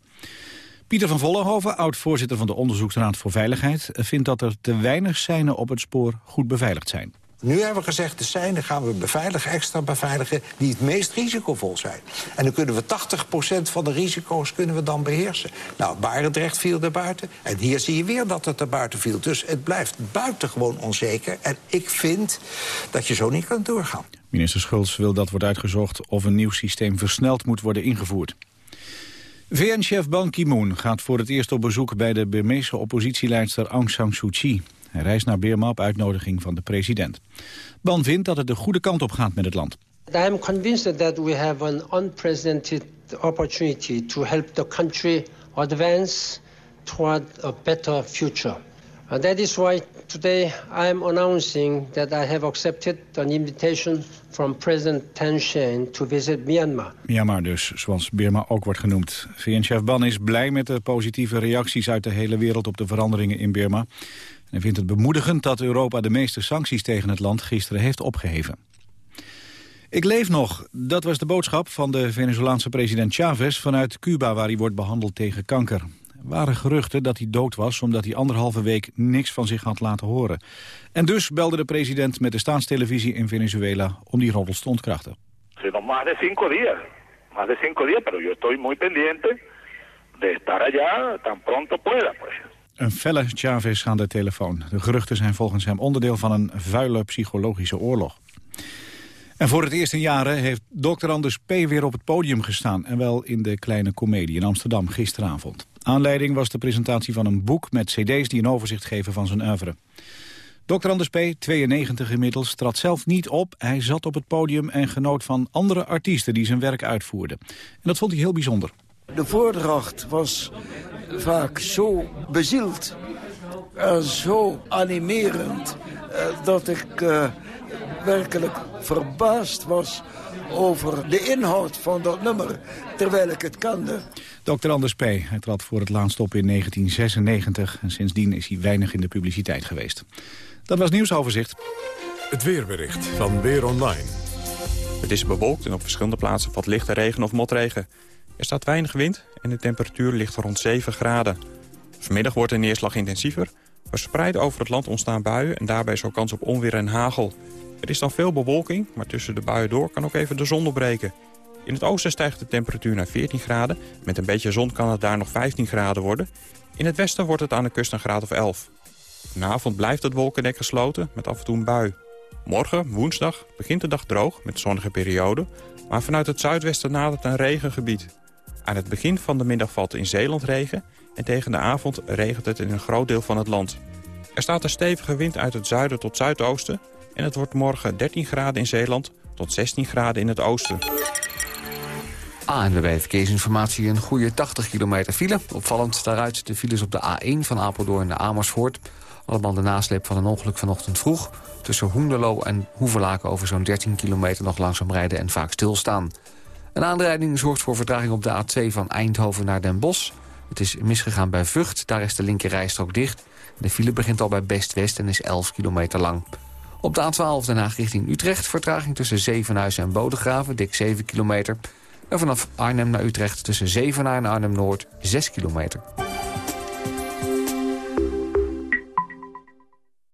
Pieter van Vollenhoven, oud-voorzitter van de Onderzoeksraad voor Veiligheid, vindt dat er te weinig seinen op het spoor goed beveiligd zijn. Nu hebben we gezegd, de seinen gaan we beveiligen, extra beveiligen... die het meest risicovol zijn. En dan kunnen we 80% van de risico's kunnen we dan beheersen. Nou, Barendrecht viel er buiten. En hier zie je weer dat het er buiten viel. Dus het blijft buitengewoon onzeker. En ik vind dat je zo niet kan doorgaan. Minister Schultz wil dat wordt uitgezocht... of een nieuw systeem versneld moet worden ingevoerd. VN-chef Ban Ki-moon gaat voor het eerst op bezoek... bij de Burmeese oppositieleidster Aung San Suu Kyi. Hij reist naar Birma op uitnodiging van de president. Ban vindt dat het de goede kant op gaat met het land. I am convinced that we have an unprecedented opportunity to help the country advance toward a better future. And that is why today I am announcing that I have accepted an invitation from President Thein Sein to visit Myanmar. Myanmar dus, zoals Birma ook wordt genoemd. VN-chef Ban is blij met de positieve reacties uit de hele wereld op de veranderingen in Birma. En vindt het bemoedigend dat Europa de meeste sancties tegen het land gisteren heeft opgeheven. Ik leef nog. Dat was de boodschap van de Venezolaanse president Chavez vanuit Cuba waar hij wordt behandeld tegen kanker. Er waren geruchten dat hij dood was omdat hij anderhalve week niks van zich had laten horen. En dus belde de president met de staatstelevisie in Venezuela om die roddels te ontkrachten. más de cinco días, más de cinco días, pero yo estoy muy pendiente de estar allá tan pronto pueda, pues. Een felle Chavez aan de telefoon. De geruchten zijn volgens hem onderdeel van een vuile psychologische oorlog. En voor het eerst in jaren heeft Dr. Anders P. weer op het podium gestaan... en wel in de Kleine Comedie in Amsterdam gisteravond. Aanleiding was de presentatie van een boek met cd's... die een overzicht geven van zijn oeuvre. Dr. Anders P., 92 inmiddels, trad zelf niet op. Hij zat op het podium en genoot van andere artiesten die zijn werk uitvoerden. En dat vond hij heel bijzonder. De voordracht was vaak zo bezield en zo animerend... Uh, dat ik uh, werkelijk verbaasd was over de inhoud van dat nummer, terwijl ik het kende. Dr. Anders P. Hij trad voor het laatst op in 1996 en sindsdien is hij weinig in de publiciteit geweest. Dat was nieuwsoverzicht. Het weerbericht van Weer Online. Het is bewolkt en op verschillende plaatsen valt lichte regen of motregen. Er staat weinig wind en de temperatuur ligt rond 7 graden. Vanmiddag wordt de neerslag intensiever. Verspreid over het land ontstaan buien en daarbij zo kans op onweer en hagel. Er is dan veel bewolking, maar tussen de buien door kan ook even de zon doorbreken. In het oosten stijgt de temperatuur naar 14 graden. Met een beetje zon kan het daar nog 15 graden worden. In het westen wordt het aan de kust een graad of 11. Vanavond blijft het wolkendek gesloten met af en toe een bui. Morgen, woensdag, begint de dag droog met zonnige perioden... maar vanuit het zuidwesten nadert een regengebied. Aan het begin van de middag valt in Zeeland regen... en tegen de avond regent het in een groot deel van het land. Er staat een stevige wind uit het zuiden tot zuidoosten... en het wordt morgen 13 graden in Zeeland tot 16 graden in het oosten. ANWB Verkeersinformatie een goede 80 kilometer file. Opvallend daaruit de files op de A1 van Apeldoorn naar Amersfoort. Allemaal de nasleep van een ongeluk vanochtend vroeg. Tussen Hoenderloo en Hoevelaken over zo'n 13 kilometer nog langzaam rijden en vaak stilstaan. Een aanrijding zorgt voor vertraging op de A2 van Eindhoven naar Den Bosch. Het is misgegaan bij Vught, daar is de linker rijstrook dicht. De file begint al bij Best-West en is 11 kilometer lang. Op de A12 Den Haag richting Utrecht vertraging tussen Zevenhuizen en Bodegraven, dik 7 kilometer. En vanaf Arnhem naar Utrecht tussen Zevenaar en Arnhem-Noord 6 kilometer.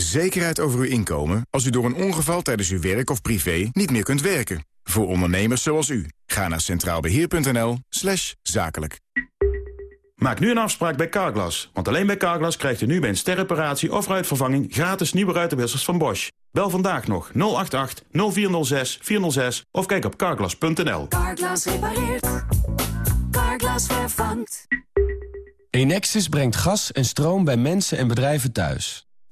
Zekerheid over uw inkomen als u door een ongeval tijdens uw werk of privé niet meer kunt werken. Voor ondernemers zoals u. Ga naar centraalbeheer.nl slash zakelijk. Maak nu een afspraak bij Carglass. Want alleen bij Carglass krijgt u nu bij een sterreparatie of ruitvervanging... gratis nieuwe ruitenwissers van Bosch. Bel vandaag nog 088 0406 406 of kijk op carglass.nl. Carglass repareert. Carglass vervangt. Enexis brengt gas en stroom bij mensen en bedrijven thuis.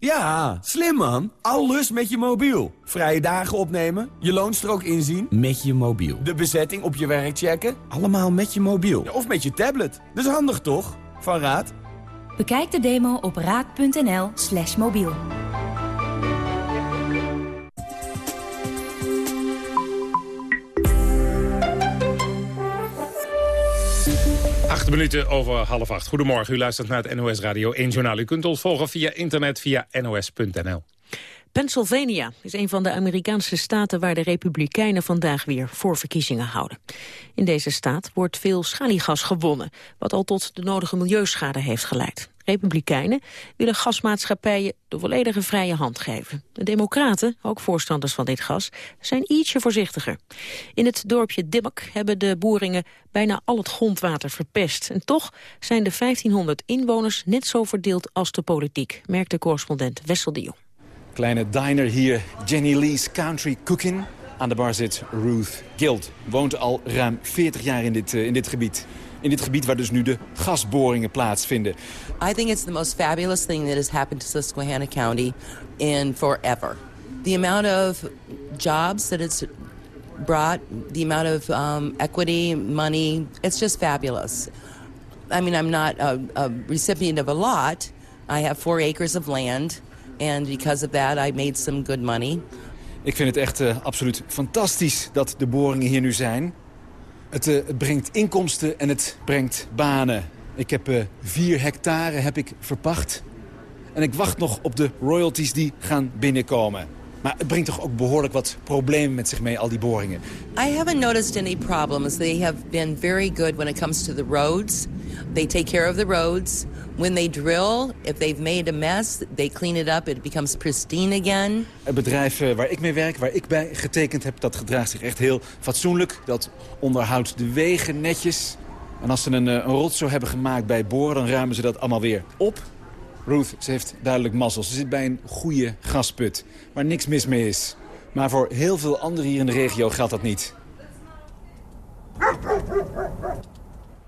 Ja, slim man. Alles met je mobiel. Vrije dagen opnemen, je loonstrook inzien. Met je mobiel. De bezetting op je werk checken. Allemaal met je mobiel. Ja, of met je tablet. Dat is handig toch? Van Raad. Bekijk de demo op raad.nl slash mobiel. Acht minuten over half acht. Goedemorgen, u luistert naar het NOS Radio 1 Journaal. U kunt ons volgen via internet via nos.nl. Pennsylvania is een van de Amerikaanse staten waar de Republikeinen vandaag weer voorverkiezingen houden. In deze staat wordt veel schaliegas gewonnen, wat al tot de nodige milieuschade heeft geleid. Republikeinen willen gasmaatschappijen de volledige vrije hand geven. De democraten, ook voorstanders van dit gas, zijn ietsje voorzichtiger. In het dorpje Dimmock hebben de boeringen bijna al het grondwater verpest. En toch zijn de 1500 inwoners net zo verdeeld als de politiek, merkte correspondent Wessel de Jong. Kleine diner hier, Jenny Lee's Country Cooking. Aan de bar zit Ruth Gild. Woont al ruim 40 jaar in dit, uh, in dit gebied. In dit gebied waar dus nu de gasboringen plaatsvinden. I think it's the most fabulous thing that has happened to Susquehanna County in forever. The amount of jobs that it's brought, the amount of um, equity, money, it's just fabulous. I mean, I'm not a, a recipient of a lot. I have four acres of land. And because of that, I made some good money. Ik vind het echt uh, absoluut fantastisch dat de boringen hier nu zijn. Het, uh, het, brengt inkomsten en het brengt banen. Ik heb uh, vier hectare heb ik verpacht. En ik wacht nog op de royalties die gaan binnenkomen. Maar het brengt toch ook behoorlijk wat problemen met zich mee, al die boringen. I haven't noticed any problems. They have been very good when it comes to the roads. They take care of the roads. When they drill, if they've made a mess, they clean it up. It becomes pristine again. Het bedrijf uh, waar ik mee werk, waar ik bij getekend heb... dat gedraagt zich echt heel fatsoenlijk. Dat onderhoudt de wegen netjes. En als ze een, eh, een rotzooi hebben gemaakt bij boren, dan ruimen ze dat allemaal weer op. Ruth, ze heeft duidelijk mazzel. Ze zit bij een goede gasput, waar niks mis mee is. Maar voor heel veel anderen hier in de regio geldt dat niet.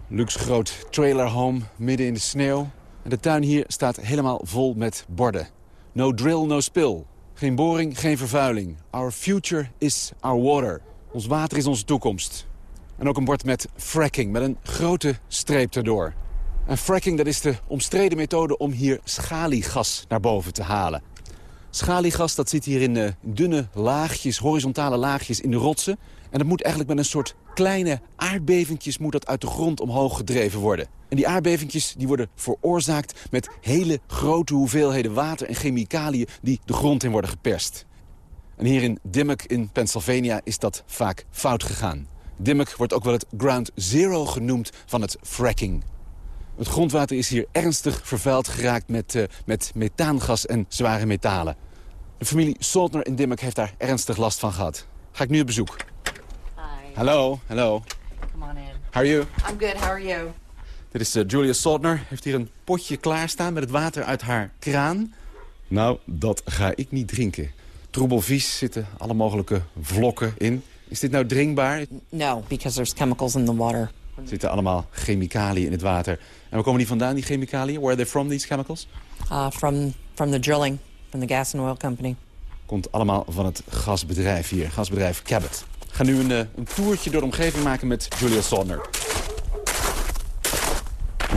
Luxe groot trailerhome midden in de sneeuw. En de tuin hier staat helemaal vol met borden. No drill, no spill. Geen boring, geen vervuiling. Our future is our water. Ons water is onze toekomst. En ook een bord met fracking, met een grote streep erdoor. En fracking dat is de omstreden methode om hier schaliegas naar boven te halen. Schaliegas dat zit hier in uh, dunne laagjes, horizontale laagjes in de rotsen. En dat moet eigenlijk met een soort kleine aardbevingjes moet dat uit de grond omhoog gedreven worden. En die aardbevingjes die worden veroorzaakt met hele grote hoeveelheden water en chemicaliën die de grond in worden geperst. En hier in Dimmock in Pennsylvania is dat vaak fout gegaan. Dimmock wordt ook wel het ground zero genoemd van het fracking. Het grondwater is hier ernstig vervuild geraakt met, uh, met methaangas en zware metalen. De familie Saltner in Dimmock heeft daar ernstig last van gehad. Ga ik nu op bezoek. Hi. Hallo, hallo. Come on in. How are you? I'm good. How are you? Dit is uh, Julia Saltner. Heeft hier een potje klaarstaan met het water uit haar kraan. Nou, dat ga ik niet drinken. Troebelvies zitten alle mogelijke vlokken in. Is dit nou drinkbaar? No, because there's chemicals in the water. Er zitten allemaal chemicaliën in het water. En waar komen die vandaan, die chemicaliën? Where are they from, these chemicals? Uh, from, from the drilling, from the gas and oil company. Komt allemaal van het gasbedrijf hier, gasbedrijf Cabot. Ga nu een, uh, een toertje door de omgeving maken met Julia Sonner.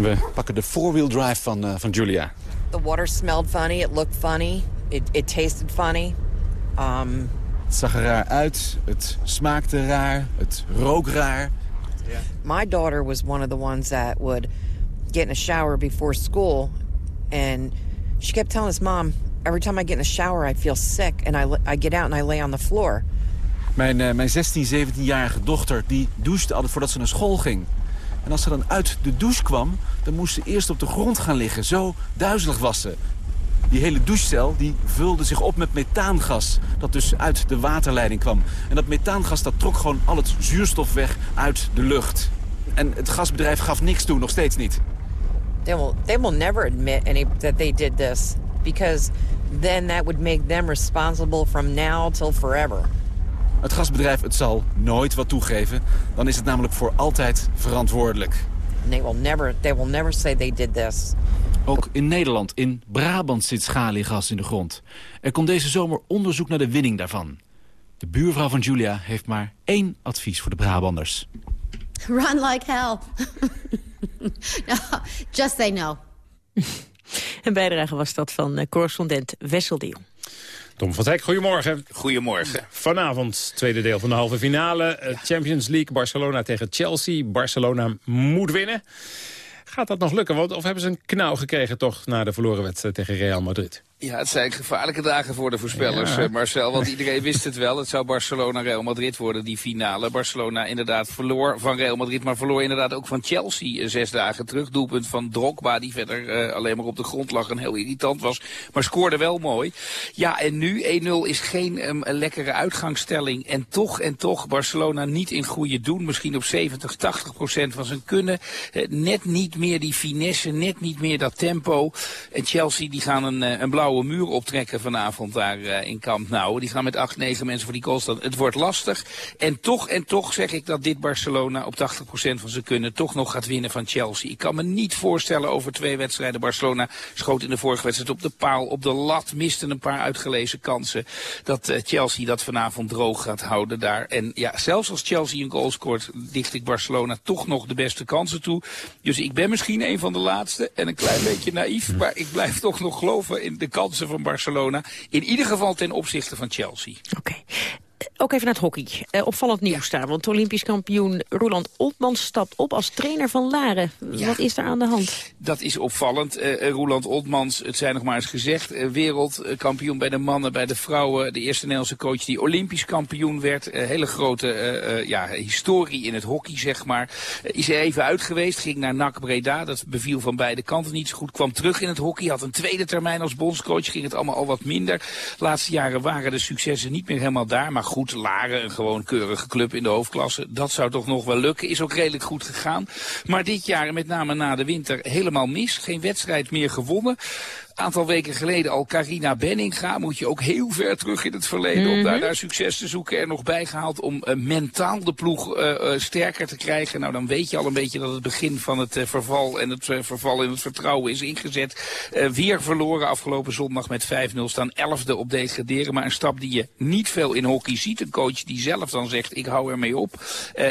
We pakken de four-wheel drive van, uh, van Julia. The water smelled funny, it looked funny, it, it tasted funny. Um, het zag er raar uit, het smaakte raar, het rook raar. Yeah. My daughter was one of the ones that would get in a shower before school. And she kept telling us, Mom, every time I get in a shower, I feel sick. And I, I get out and I lay on the floor. Mijn, uh, mijn 16, 17-jarige dochter die douchte altijd voordat ze naar school ging. En als ze dan uit de douche kwam, dan moest ze eerst op de grond gaan liggen. Zo duizelig was ze. Die hele douchecel die vulde zich op met methaangas. Dat dus uit de waterleiding kwam. En dat methaangas dat trok gewoon al het zuurstof weg uit de lucht. En het gasbedrijf gaf niks toe, nog steeds niet. They will, they will never admit any, that they did this. Because then that would make them responsible from now till forever. Het gasbedrijf het zal nooit wat toegeven. Dan is het namelijk voor altijd verantwoordelijk. They will never, they will never say they did this. Ook in Nederland, in Brabant, zit schaliegas in de grond. Er komt deze zomer onderzoek naar de winning daarvan. De buurvrouw van Julia heeft maar één advies voor de Brabanders. Run like hell. no, just say no. Een bijdrage was dat van uh, correspondent Wessel. Tom van Hek, goedemorgen. Goedemorgen. Vanavond, tweede deel van de halve finale. Ja. Champions League, Barcelona tegen Chelsea. Barcelona moet winnen. Gaat dat nog lukken? Want, of hebben ze een knauw gekregen toch na de verloren wedstrijd tegen Real Madrid? Ja, het zijn gevaarlijke dagen voor de voorspellers, ja. Marcel. Want iedereen wist het wel. Het zou Barcelona-Real Madrid worden, die finale. Barcelona inderdaad verloor van Real Madrid, maar verloor inderdaad ook van Chelsea zes dagen terug. Doelpunt van Drogba, die verder uh, alleen maar op de grond lag en heel irritant was. Maar scoorde wel mooi. Ja, en nu 1-0 is geen um, lekkere uitgangsstelling. En toch en toch Barcelona niet in goede doen. Misschien op 70, 80 procent van zijn kunnen. Uh, net niet meer die finesse, net niet meer dat tempo. En Chelsea die gaan een, een blauwe muur optrekken vanavond daar uh, in Camp Nou. Die gaan met 8, 9 mensen voor die goal staan. Het wordt lastig. En toch en toch zeg ik dat dit Barcelona op 80% van zijn kunnen toch nog gaat winnen van Chelsea. Ik kan me niet voorstellen over twee wedstrijden. Barcelona schoot in de vorige wedstrijd op de paal, op de lat, miste een paar uitgelezen kansen. Dat uh, Chelsea dat vanavond droog gaat houden daar. En ja, zelfs als Chelsea een goal scoort, dicht ik Barcelona toch nog de beste kansen toe. Dus ik ben misschien een van de laatste en een klein beetje naïef, maar ik blijf toch nog geloven in de kans kansen van Barcelona. In ieder geval ten opzichte van Chelsea. Oké. Ook even naar het hockey. Uh, opvallend nieuws daar, want Olympisch kampioen Roland Oltmans stapt op als trainer van Laren. Ja. Wat is er aan de hand? Dat is opvallend. Uh, Roland Oltmans, het zijn nog maar eens gezegd, uh, wereldkampioen bij de mannen, bij de vrouwen. De eerste Nederlandse coach die Olympisch kampioen werd. hele grote ja, historie in het hockey, zeg maar. is er even uit geweest, ging naar NAC Breda. Dat beviel van beide kanten niet zo goed. Kwam terug in het hockey, had een tweede termijn als bondscoach. Ging het allemaal al wat minder. De laatste jaren waren de successen niet meer helemaal daar. Maar goed, Laren, een gewoon keurige club in de hoofdklasse. Dat zou toch nog wel lukken. Is ook redelijk goed gegaan. Maar dit jaar, met name na de winter, helemaal mis. Geen wedstrijd meer gewonnen aantal weken geleden al Carina Benninga. Moet je ook heel ver terug in het verleden om daar, Mhm. daar succes te zoeken. Er nog bijgehaald om eh, mentaal de ploeg eh, eh, sterker te krijgen. Nou, dan weet je al een beetje dat het begin van het verval en het verval in het vertrouwen is ingezet. Weer verloren afgelopen zondag met 5-0. Staan 11e op degraderen. Maar een stap die je niet veel in hockey ziet. Een coach die zelf dan zegt, ik hou ermee op.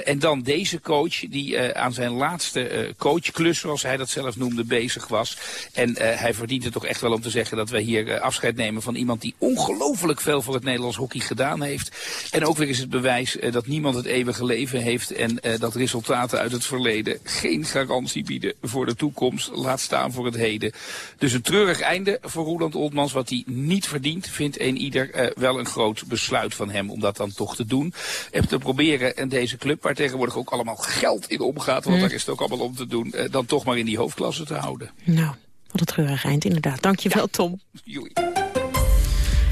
En dan deze coach die aan zijn laatste coachklus, zoals hij dat zelf noemde, bezig was. En hij verdient het toch echt wel om te zeggen dat we hier eh, afscheid nemen van iemand die ongelooflijk veel voor het Nederlands hockey gedaan heeft. En ook weer is het bewijs eh, dat niemand het eeuwige leven heeft en eh, dat resultaten uit het verleden geen garantie bieden voor de toekomst, laat staan voor het heden. Dus een treurig einde voor Roland Oltmans, wat hij niet verdient, vindt een ieder wel een groot besluit van hem om dat dan toch te doen. En te proberen en deze club, waar tegenwoordig ook allemaal geld in omgaat, want Hm. daar is het ook allemaal om te doen, dan toch maar in die hoofdklasse te houden. Nou, wat een treurig eind inderdaad. Dankjewel, Tom.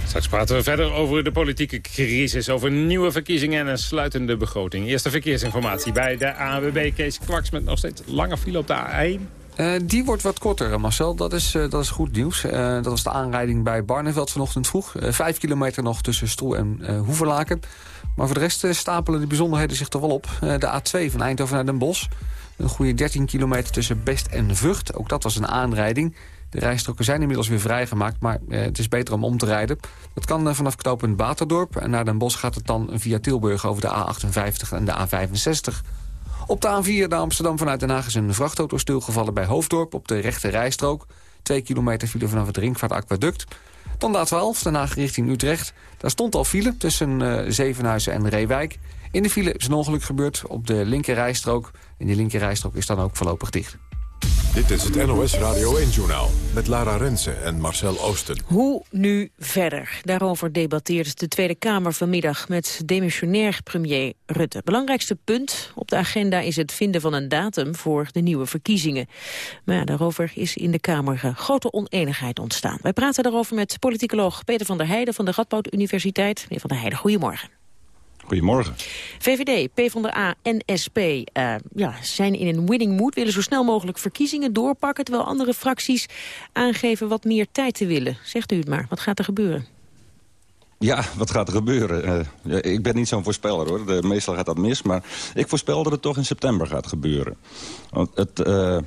Straks praten we verder over de politieke crisis, over nieuwe verkiezingen en een sluitende begroting. Eerste verkeersinformatie bij de ANWB Kees Kwaks met nog steeds lange file op de A1. Eh, die wordt wat korter, Marcel. Dat is, eh, dat is goed nieuws. Eh, dat was de aanrijding bij Barneveld vanochtend vroeg. Vijf kilometer nog tussen Stroe en eh Hoeverlaken. Maar voor de rest stapelen de bijzonderheden zich toch wel op. Eh, de A2 van Eindhoven naar Den Bosch. Een goede 13 kilometer tussen Best en Vught. Ook dat was een aanrijding. De rijstroken zijn inmiddels weer vrijgemaakt, maar eh, het is beter om om te rijden. Dat kan eh, vanaf knooppunt Baterdorp. En naar Den Bosch gaat het dan via Tilburg over de A58 en de A65. Op de A4 naar Amsterdam vanuit Den Haag is een vrachtauto stilgevallen bij Hoofddorp op de rechte rijstrook. Twee kilometer file vanaf het Ringvaartaquaduct. Dan de A12, Den Haag richting Utrecht. Daar stond al file tussen eh, Zevenhuizen en Reewijk. In de file is een ongeluk gebeurd op de linker rijstrook. En die linker rijstrook is dan ook voorlopig dicht. Dit is het NOS Radio 1-journaal met Lara Rensen en Marcel Oosten. Hoe nu verder? Daarover debatteert de Tweede Kamer vanmiddag met demissionair premier Rutte. Belangrijkste punt op de agenda is het vinden van een datum voor de nieuwe verkiezingen. Maar ja, daarover is in de Kamer eh, grote oneenigheid ontstaan. Wij praten daarover met politicoloog Peter van der Heijden van de Radboud Universiteit. Meneer van der Heijden, goedemorgen. Goedemorgen. VVD, PvdA en SP eh, ja, zijn in een winning mood, willen zo snel mogelijk verkiezingen doorpakken, terwijl andere fracties aangeven wat meer tijd te willen. Zegt u het maar, wat gaat er gebeuren? Ja, wat gaat er gebeuren? Eh, ik ben niet zo'n voorspeller hoor. De, meestal gaat dat mis. Maar ik voorspel dat het toch in september gaat gebeuren. Want het, eh,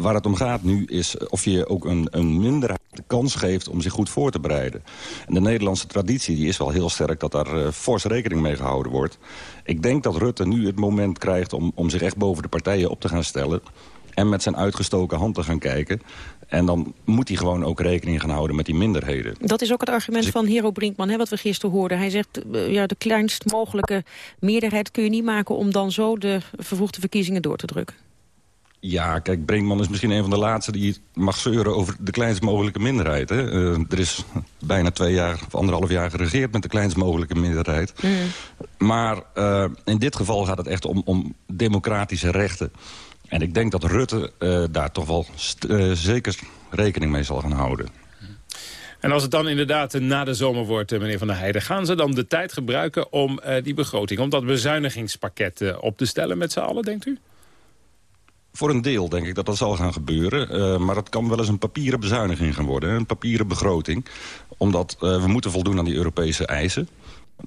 waar het om gaat nu is of je ook een, een minderheid de kans geeft om zich goed voor te bereiden. En de Nederlandse traditie die is wel heel sterk dat daar eh, fors rekening mee gehouden wordt. Ik denk dat Rutte nu het moment krijgt om, om zich echt boven de partijen op te gaan stellen. En met zijn uitgestoken hand te gaan kijken. En dan moet hij gewoon ook rekening gaan houden met die minderheden. Dat is ook het argument van Hero Brinkman, hè, wat we gisteren hoorden. Hij zegt, eh, ja, de kleinst mogelijke meerderheid kun je niet maken... om dan zo de vervroegde verkiezingen door te drukken. Ja, kijk, Brinkman is misschien een van de laatste die mag zeuren over de kleinst mogelijke minderheid. Hè? Eh, er is bijna twee jaar of anderhalf jaar geregeerd met de kleinst mogelijke minderheid. Maar eh, in dit geval gaat het echt om, om democratische rechten. En ik denk dat Rutte eh, daar toch wel eh, zeker rekening mee zal gaan houden. En als het dan inderdaad na de zomer wordt, meneer Van der Heijden... gaan ze dan de tijd gebruiken om eh, die begroting, om dat bezuinigingspakket op te stellen met z'n allen, denkt u? Voor een deel denk ik dat dat zal gaan gebeuren. eh, maar het kan wel eens een papieren bezuiniging gaan worden. Een papieren begroting. Omdat eh, we moeten voldoen aan die Europese eisen.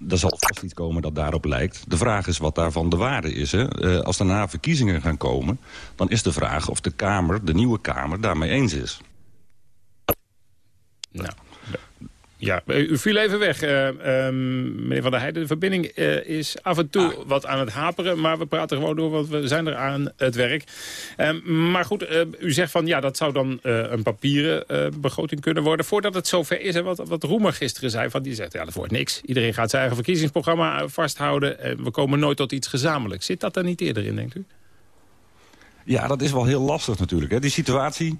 Er zal vast iets komen dat daarop lijkt. De vraag is wat daarvan de waarde is. Hè. Eh, als daarna verkiezingen gaan komen... dan is de vraag of de Kamer, de nieuwe Kamer, daarmee eens is. Nou, ja, u viel even weg, eh, ehm, meneer Van der Heijden. De verbinding eh, is af en toe wat aan het haperen, maar we praten gewoon door, want we zijn er aan het werk. Ehm, maar goed, eh, u zegt van ja, dat zou dan een papieren begroting kunnen worden. Voordat het zover is, en wat, wat Roemer gisteren zei, van, die zegt ja, dat wordt niks. Iedereen gaat zijn eigen verkiezingsprogramma vasthouden. en we komen nooit tot iets gezamenlijks. Zit dat er niet eerder in, denkt u? Ja, dat is wel heel lastig natuurlijk. Hè. Die situatie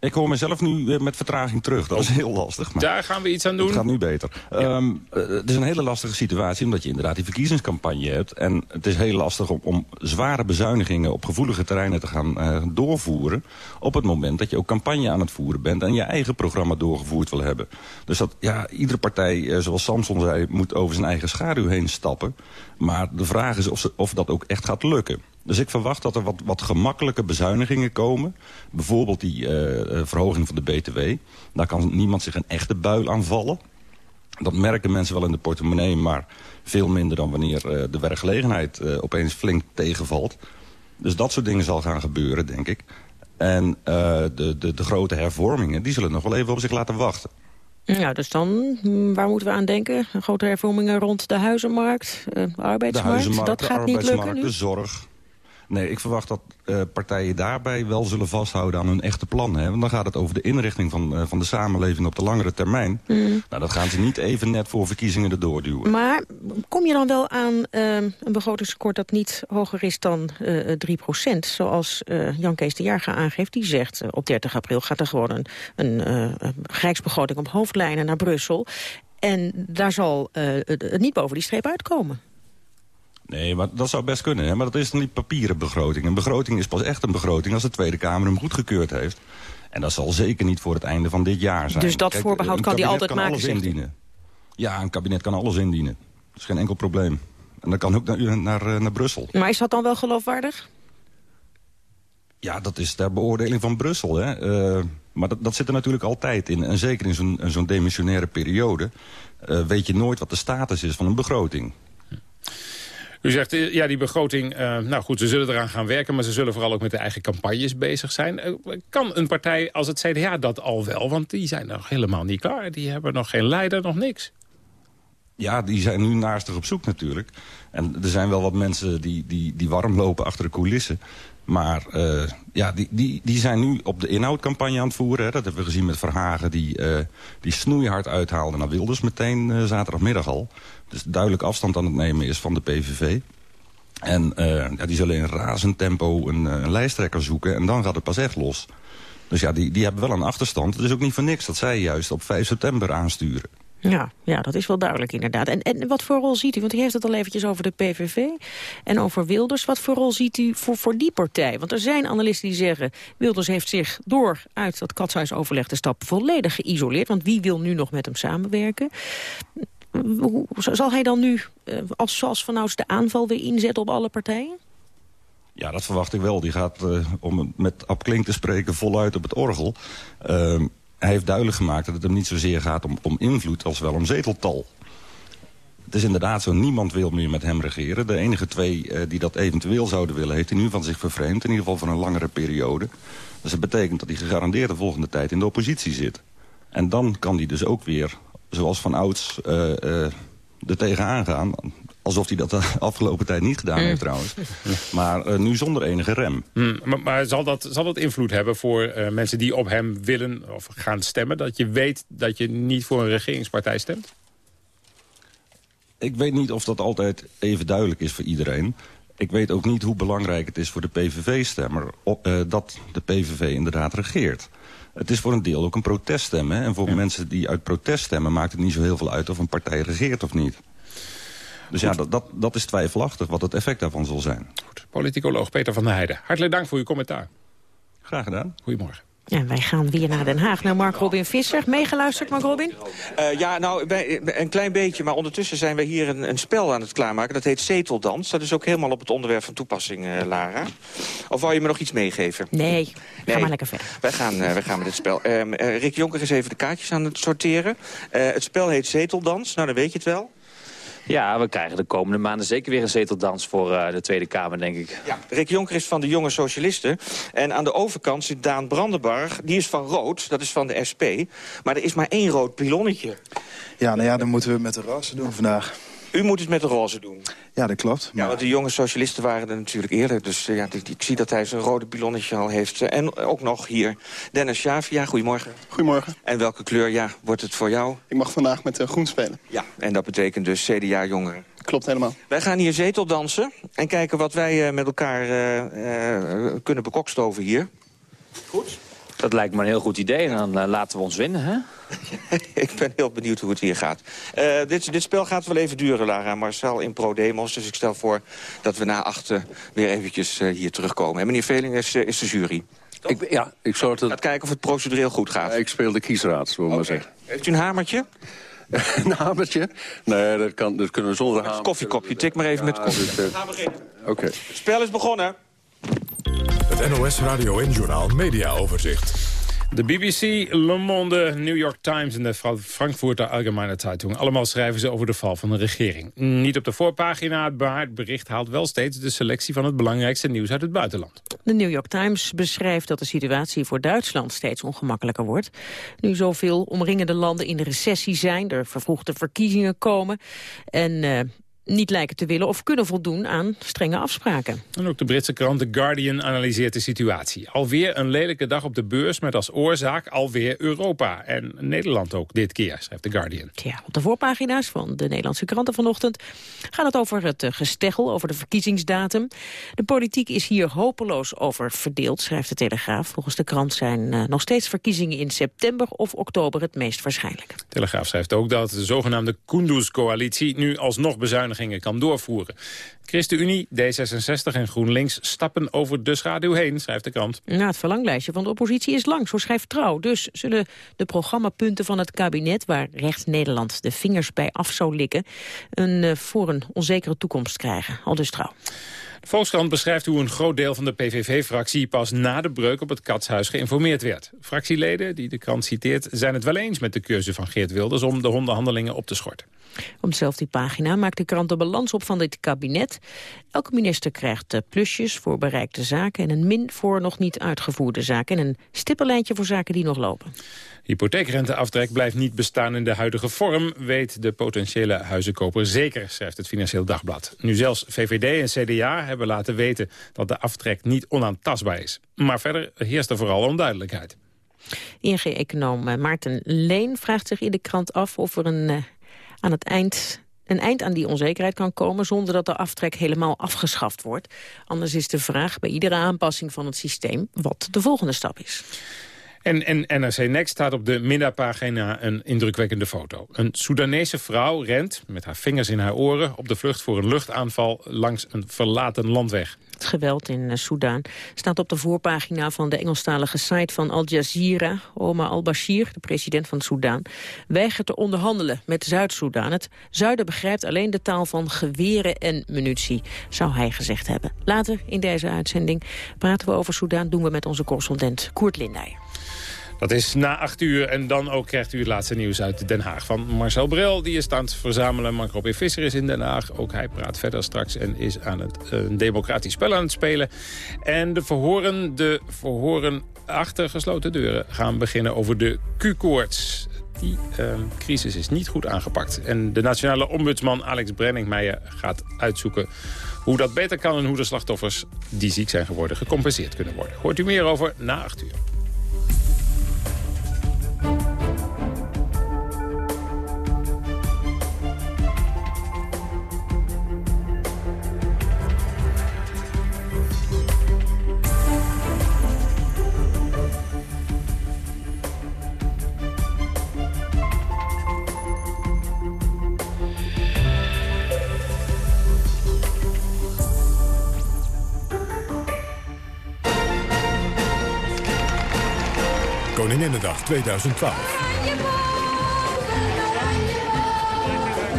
Ik hoor mezelf nu met vertraging terug. Dat is heel lastig. Maar Daar gaan we iets aan doen. Het gaat nu beter. Ehm, eh, het is een hele lastige situatie omdat je inderdaad die verkiezingscampagne hebt. En het is heel lastig om, om zware bezuinigingen op gevoelige terreinen te gaan eh, doorvoeren. Op het moment dat je ook campagne aan het voeren bent en je eigen programma doorgevoerd wil hebben. Dus dat, ja, iedere partij, eh, zoals Samson zei, moet over zijn eigen schaduw heen stappen. Maar de vraag is of, ze, of dat ook echt gaat lukken. Dus ik verwacht dat er wat, wat gemakkelijke bezuinigingen komen. Bijvoorbeeld die uh, verhoging van de BTW. Daar kan niemand zich een echte buil aan vallen. Dat merken mensen wel in de portemonnee, maar veel minder dan wanneer uh, de werkgelegenheid uh, opeens flink tegenvalt. Dus dat soort dingen zal gaan gebeuren, denk ik. En de, de, de grote hervormingen, die zullen nog wel even op zich laten wachten. Ja, dus dan, hm, waar moeten we aan denken? Grote hervormingen rond de huizenmarkt, arbeidsmarkt? De huizenmarkt, dat gaat de niet lukken nu? de zorg. Nee, ik verwacht dat uh, partijen daarbij wel zullen vasthouden aan hun echte plannen. Hè? Want dan gaat het over de inrichting van, uh, van de samenleving op de langere termijn. Mm. Nou, dat gaan ze niet even net voor verkiezingen erdoor duwen. Maar kom je dan wel aan uh, een begrotingstekort dat niet hoger is dan 3% Zoals Jan Kees de Jager aangeeft. Die zegt op 30 april gaat er gewoon een, een, een rijksbegroting op hoofdlijnen naar Brussel. En daar zal het niet boven die streep uitkomen. Nee, maar dat zou best kunnen. Hè? Maar dat is dan niet papieren begroting. Een begroting is pas echt een begroting als de Tweede Kamer hem goedgekeurd heeft. En dat zal zeker niet voor het einde van dit jaar zijn. Dus dat Kijk, voorbehoud kan die altijd kan maken, alles indienen. Ja, een kabinet kan alles indienen. Dat is geen enkel probleem. En dat kan ook naar, naar, naar Brussel. Maar is dat dan wel geloofwaardig? Ja, dat is ter beoordeling van Brussel. Hè. Uh, maar dat, dat zit er natuurlijk altijd in. En zeker in zo'n demissionaire periode... Uh, weet je nooit wat de status is van een begroting. U zegt, ja, die begroting, uh, nou goed, ze zullen eraan gaan werken... maar ze zullen vooral ook met de eigen campagnes bezig zijn. Uh, kan een partij als het CDA dat al wel? Want die zijn nog helemaal niet klaar. Die hebben nog geen leider, nog niks. Ja, die zijn nu naastig op zoek natuurlijk. En er zijn wel wat mensen die, die, die warm lopen achter de coulissen. Maar ja, die, die, die zijn nu op de inhoudcampagne aan het voeren. Hè. Dat hebben we gezien met Verhagen, die, uh, die snoeihard uithaalde naar Wilders meteen zaterdagmiddag al. Dus duidelijk afstand aan het nemen is van de PVV. En ja, die zullen in razend tempo een, een lijsttrekker zoeken en dan gaat het pas echt los. Dus ja, die, die hebben wel een achterstand. Het is ook niet voor niks dat zij juist op 5 september aansturen. Ja, ja, dat is wel duidelijk inderdaad. En, en wat voor rol ziet u? Want u heeft het al eventjes over de PVV en over Wilders. Wat voor rol ziet u voor, voor die partij? Want er zijn analisten die zeggen... Wilders heeft zich door uit dat katshuisoverleg te stappen volledig geïsoleerd. Want wie wil nu nog met hem samenwerken? Hoe, zal hij dan nu, als, zoals vanouds, de aanval weer inzetten op alle partijen? Ja, dat verwacht ik wel. Die gaat, uh, om met Ab Klink te spreken, voluit op het orgel. Uh, hij heeft duidelijk gemaakt dat het hem niet zozeer gaat om, om invloed als wel om zeteltal. Het is inderdaad zo, niemand wil meer met hem regeren. De enige twee uh, die dat eventueel zouden willen... heeft hij nu van zich vervreemd, in ieder geval voor een langere periode. Dus dat betekent dat hij gegarandeerd de volgende tijd in de oppositie zit. En dan kan hij dus ook weer, zoals van ouds, uh, uh, er tegenaan gaan. Alsof hij dat de afgelopen tijd niet gedaan heeft trouwens. Maar uh, nu zonder enige rem. Mm, maar, maar zal, dat, zal dat invloed hebben voor uh, mensen die op hem willen of gaan stemmen? Dat je weet dat je niet voor een regeringspartij stemt? Ik weet niet of dat altijd even duidelijk is voor iedereen. Ik weet ook niet hoe belangrijk het is voor de PVV-stemmer... Uh, dat de PVV inderdaad regeert. Het is voor een deel ook een proteststem. Hè? En voor ja. mensen die uit protest stemmen... maakt het niet zo heel veel uit of een partij regeert of niet. Dus Goed. ja, dat, dat, dat is twijfelachtig wat het effect daarvan zal zijn. Goed. Politicoloog Peter van der Heijden. Hartelijk dank voor uw commentaar. Graag gedaan. Goedemorgen. Ja, wij gaan weer naar Den Haag, naar Mark Robin Visser. Meegeluisterd, Mark Robin? Uh, ja, nou, wij, een klein beetje, maar ondertussen zijn we hier een, een, spel aan het klaarmaken. Dat heet Zeteldans. Dat is ook helemaal op het onderwerp van toepassing, uh, Lara. Of wou je me nog iets meegeven? Nee, ga maar lekker verder. Wij gaan, uh, wij gaan met het spel. Uh, Rick Jonker is even de kaartjes aan het sorteren. het spel heet Zeteldans, nou dan weet je het wel. Ja, we krijgen de komende maanden zeker weer een zeteldans voor uh, de Tweede Kamer, denk ik. Ja, Rick Jonker is van de Jonge Socialisten. En aan de overkant zit Daan Brandenburg. Die is van rood, dat is van de SP. Maar er is maar één rood pilonnetje. Ja, nou ja, dan moeten we het met de rassen doen vandaag. U moet het met de roze doen. Ja, dat klopt. Maar... Ja, want de jonge socialisten waren er natuurlijk eerder. Dus uh, ja, ik, ik, zie dat hij zijn rode pilonnetje al heeft. Uh, en ook nog hier Dennis Javia. Goedemorgen. Goedemorgen. En welke kleur ja, wordt het voor jou? Ik mag vandaag met uh, groen spelen. Ja, en dat betekent dus CDA-jongeren. Klopt helemaal. Wij gaan hier zeteldansen en kijken wat wij met elkaar kunnen bekokstoven hier. Goed? Dat lijkt me een heel goed idee en dan eh, laten we ons winnen, hè? ik ben heel benieuwd hoe het hier gaat. Eh, dit, dit spel gaat wel even duren, Lara. Marcel in Pro Demos. Dus ik stel voor dat we na achten weer eventjes eh, hier terugkomen. En meneer Veling is, is de jury. Ik, ja, ik zorg dat... Gaat kijken of het procedureel goed gaat. ik speel de kiesraad, zullen we maar zeggen. Heeft u een hamertje? een hamertje? Nee, dat, kan, dat kunnen we zonder hamer. Koffiekopje, tik maar even met koffie. dus, Gaan beginnen. Oké. Het spel is begonnen. Het NOS Radio en Journaal Media Overzicht. De BBC, Le Monde, New York Times en de Fra- Frankfurter Allgemeine Zeitung. Allemaal schrijven ze over de val van de regering. Niet op de voorpagina, maar het bericht haalt wel steeds de selectie van het belangrijkste nieuws uit het buitenland. De New York Times beschrijft dat de situatie voor Duitsland steeds ongemakkelijker wordt. Nu zoveel omringende landen in de recessie zijn, er vervroegde verkiezingen komen... en eh, niet lijken te willen of kunnen voldoen aan strenge afspraken. En ook de Britse krant The Guardian analyseert de situatie. Alweer een lelijke dag op de beurs met als oorzaak alweer Europa. En Nederland ook dit keer, schrijft The Guardian. Ja, op de voorpagina's van de Nederlandse kranten vanochtend gaat het over het eh, gesteggel, over de verkiezingsdatum. De politiek is hier hopeloos over verdeeld, schrijft de Telegraaf. Volgens de krant zijn eh, nog steeds verkiezingen in september of oktober het meest waarschijnlijk. Telegraaf schrijft ook dat de zogenaamde Kunduz-coalitie nu alsnog kan doorvoeren. ChristenUnie, D66 en GroenLinks stappen over de schaduw heen, schrijft de krant. Nou, het verlanglijstje van de oppositie is lang, zo schrijft Trouw. Dus zullen de programmapunten van het kabinet, waar rechts Nederland de vingers bij af zou likken, een, eh, voor een onzekere toekomst krijgen. Al dus Trouw. De Volkskrant beschrijft hoe een groot deel van de PVV-fractie pas na de breuk op het Katshuis geïnformeerd werd. Fractieleden, die de krant citeert, zijn het wel eens met de keuze van Geert Wilders om de onderhandelingen op te schorten. Op dezelfde pagina maakt de krant de balans op van dit kabinet. Elke minister krijgt eh, plusjes voor bereikte zaken... en een min voor nog niet uitgevoerde zaken... en een stippenlijntje voor zaken die nog lopen. Hypotheekrenteaftrek blijft niet bestaan in de huidige vorm... weet de potentiële huizenkoper zeker, schrijft het Financieel Dagblad. Nu zelfs VVD en CDA hebben laten weten... dat de aftrek niet onaantastbaar is. Maar verder heerst er vooral onduidelijkheid. ING-econoom eh, Maarten Leen vraagt zich in de krant af... of er een, eh, aan het eind een eind aan die onzekerheid kan komen... zonder dat de aftrek helemaal afgeschaft wordt. Anders is de vraag bij iedere aanpassing van het systeem... wat de volgende stap is. En, en NRC Next staat op de middagpagina een indrukwekkende foto. Een Soedanese vrouw rent, met haar vingers in haar oren... op de vlucht voor een luchtaanval langs een verlaten landweg. Het geweld in eh, Soedan staat op de voorpagina van de Engelstalige site van Al Jazeera. Omar al-Bashir, de president van Soedan, weigert te onderhandelen met Zuid-Soedan. Het zuiden begrijpt alleen de taal van geweren en munitie, zou hij gezegd hebben. Later in deze uitzending praten we over Soedan, doen we met onze correspondent Koert Lindijer. Dat is na acht uur en dan ook krijgt u het laatste nieuws uit Den Haag. Van Marcel Bril, die is aan het verzamelen. Robin Visser is in Den Haag. Ook hij praat verder straks en is aan het uh, een democratisch spel aan het spelen. En de verhoren, de verhoren achter gesloten deuren gaan beginnen over de Q-koorts. Die uh, crisis is niet goed aangepakt. En de nationale ombudsman Alex Brenningmeijer gaat uitzoeken hoe dat beter kan... en hoe de slachtoffers die ziek zijn geworden gecompenseerd kunnen worden. Hoort u meer over na acht uur. Thank you. Koninginnedag 2012.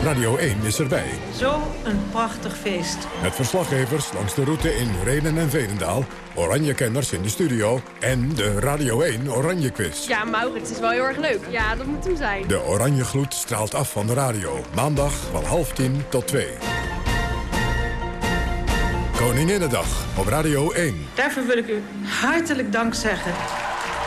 Radio 1 is erbij. Zo een prachtig feest. Met verslaggevers langs de route in Renen en Veenendaal... Oranje-kenners in de studio en de Radio 1 Oranje Quiz. Ja, Maurits, het is wel heel erg leuk. Ja, dat moet hem zijn. De Oranje Gloed straalt af van de radio. Maandag van half tien tot twee. Koninginnedag op Radio 1. Daarvoor wil ik u hartelijk dank zeggen.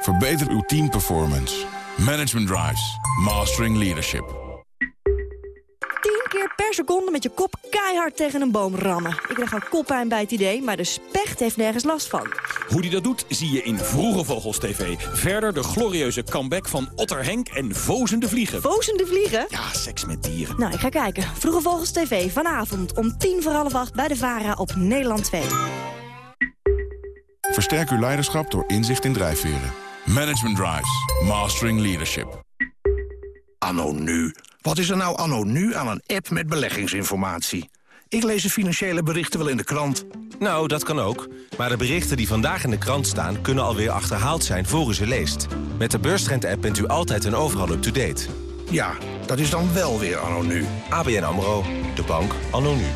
Verbeter uw teamperformance. Management Drives. Mastering Leadership. 10 keer per seconde met je kop keihard tegen een boom rammen. Ik krijg al koppijn bij het idee, maar de specht heeft nergens last van. Hoe die dat doet, zie je in Vroege Vogels TV. Verder de glorieuze comeback van Otter Henk en Vozende Vliegen. Vozende Vliegen? Ja, seks met dieren. Nou, ik ga kijken. Vroege Vogels TV, vanavond om tien voor half acht bij de VARA op Nederland 2. Versterk uw leiderschap door inzicht in drijfveren. Management Drives. Mastering Leadership. Anno nu. Wat is er nou anno nu aan een app met beleggingsinformatie? Ik lees de financiële berichten wel in de krant. Nou, dat kan ook. Maar de berichten die vandaag in de krant staan... kunnen alweer achterhaald zijn voor u ze leest. Met de Beurstrend-app bent u altijd en overal up-to-date. Ja, dat is dan wel weer anno nu. ABN AMRO. De bank anno nu.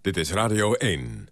Dit is Radio 1.